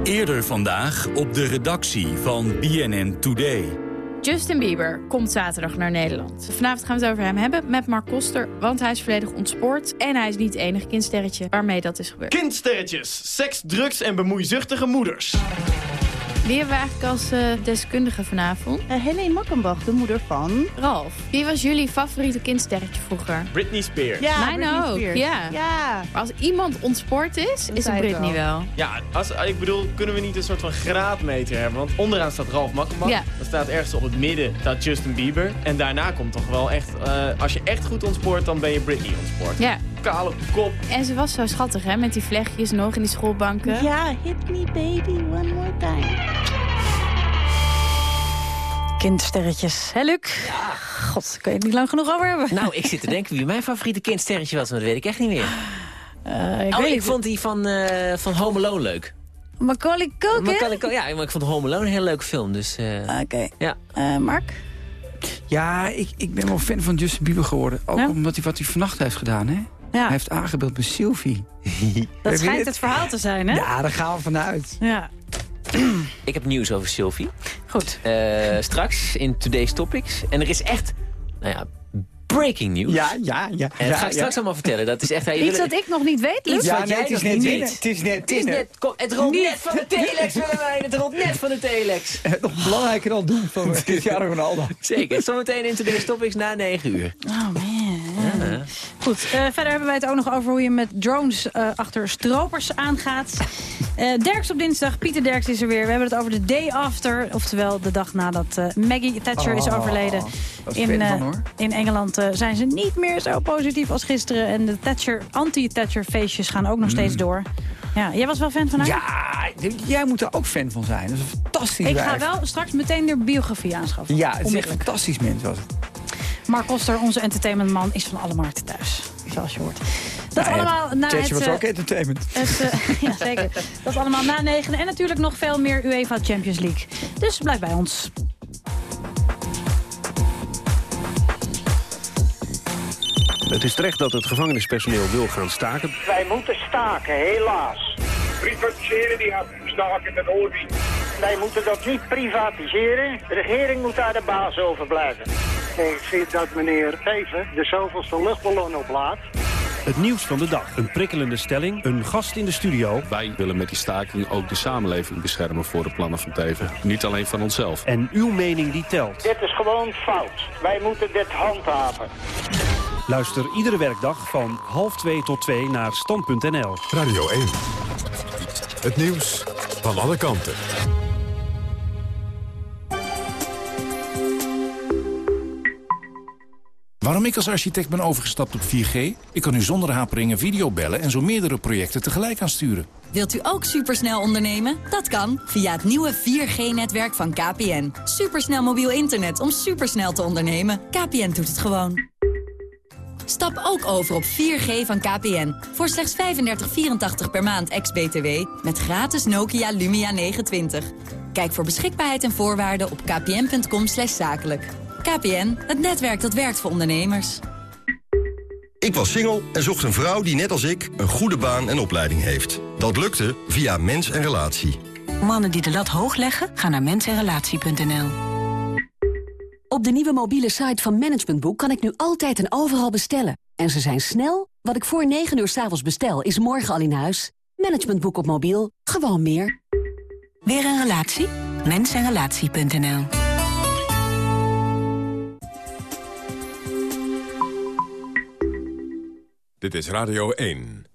Eerder vandaag op de redactie van BNN Today. Justin Bieber komt zaterdag naar Nederland. Vanavond gaan we het over hem hebben met Mark Koster, want hij is volledig ontspoord. En hij is niet het enige kindsterretje waarmee dat is gebeurd. Kindsterretjes, seks, drugs en bemoeizuchtige moeders. Wie hebben we eigenlijk als uh, deskundige vanavond? Uh, Helene Makkenbach, de moeder van... Ralf. Wie was jullie favoriete kindsterretje vroeger? Britney Spears. Ja, Mijn Britney ook. Spears. Ja. ja. Maar als iemand ontspoord is, is het Britney wel. Ja, als, ik bedoel, kunnen we niet een soort van graadmeter hebben? Want onderaan staat Ralf Makkenbach. Ja. Dan staat ergens op het midden staat Justin Bieber. En daarna komt toch wel echt... Uh, als je echt goed ontspoort, dan ben je Britney ontspoord. Ja. Kale kop. En ze was zo schattig, hè? Met die vlechtjes nog in die schoolbanken. Ja, hit me baby one more time. Kindsterretjes. Hè, Luc? Ja. God, kun je het niet lang genoeg over hebben. Nou, ik zit te denken wie mijn favoriete kindsterretje was, maar dat weet ik echt niet meer. Uh, ik oh, weet ik vond die van, uh, van Home Alone leuk. Macaulay Culkin? Macaulay Culkin, ja, maar ik vond Home Alone een heel leuke film. Dus, uh, Oké. Okay. Ja. Mark? Ja, ik, ik ben wel fan van Justin Bieber geworden. Ook ja? omdat hij wat hij vannacht heeft gedaan, hè? Ja. Hij heeft aangebeeld bij Sylvie. dat schijnt het verhaal te zijn, hè? Ja, daar gaan we vanuit. Ja. Ik heb nieuws over Sylvie. Goed. Uh, straks in Today's Topics. En er is echt, nou ja, breaking news. Ja, ja, ja. En dat ja, ga ik straks ja. allemaal vertellen. Dat is echt... Iets dat ik nog niet weet, Luc? Iets ja, wat nee, jij het is nog net niet weet. Het is net Het, is net, kom, het rolt Niet. net van de telex, Willemijn. Het rolt net van de telex. Nog belangrijker dan doen van Cristiano Ronaldo. Zeker. Zometeen in Today's Topics na 9 uur. Oh man. Ja. Goed, uh, verder hebben wij het ook nog over hoe je met drones uh, achter stropers aangaat. Uh, Derks op dinsdag, Pieter Derks is er weer. We hebben het over de day after, oftewel de dag nadat Maggie Thatcher oh, is overleden. In, van, in Engeland zijn ze niet meer zo positief als gisteren. En de Thatcher, anti-Thatcher feestjes gaan ook nog steeds Mm. door. Ja, jij was wel fan van haar? Ja, jij moet er ook fan van zijn. Dat is een fantastisch Ik ga wel straks meteen de biografie aanschaffen. Ja, het is echt een fantastisch mens was het. Mark Koster, onze entertainmentman, is van alle markten thuis. Zoals je hoort. Dat Nou allemaal na het... was ook entertainment. Het, uh, ja, zeker. Dat allemaal na negen. En natuurlijk nog veel meer UEFA Champions League. Dus blijf bij ons. Het is terecht dat het gevangenispersoneel wil gaan staken. Wij moeten staken, helaas. Privatiseren die gaat staken, hoort niet. Wij moeten dat niet privatiseren. De regering moet daar de baas over blijven. Ik vind dat meneer Teven de zoveelste luchtballon oplaat. Het nieuws van de dag. Een prikkelende stelling, een gast in de studio. Wij willen met die staking ook de samenleving beschermen voor de plannen van Teven. Niet alleen van onszelf. En uw mening die telt. Dit is gewoon fout. Wij moeten dit handhaven. Luister iedere werkdag van half 2 tot 2 naar stand.nl. Radio 1. Het nieuws van alle kanten. Waarom ik als architect ben overgestapt op 4G? Ik kan u zonder haperingen video bellen en zo meerdere projecten tegelijk aansturen. Wilt u ook supersnel ondernemen? Dat kan via het nieuwe 4G-netwerk van KPN. Supersnel mobiel internet om supersnel te ondernemen. KPN doet het gewoon. Stap ook over op 4G van KPN. Voor slechts 35,84 per maand ex-BTW. Met gratis Nokia Lumia 920. Kijk voor beschikbaarheid en voorwaarden op kpn.com zakelijk. KPN, het netwerk dat werkt voor ondernemers. Ik was single en zocht een vrouw die net als ik een goede baan en opleiding heeft. Dat lukte via Mens en Relatie. Mannen die de lat hoog leggen, gaan naar mensenrelatie.nl. Op de nieuwe mobiele site van Management Boek kan ik nu altijd en overal bestellen. En ze zijn snel. Wat ik voor 9 uur s avonds bestel, is morgen al in huis. Management Boek op mobiel. Gewoon meer. Weer een relatie? Mensenrelatie.nl Dit is Radio 1.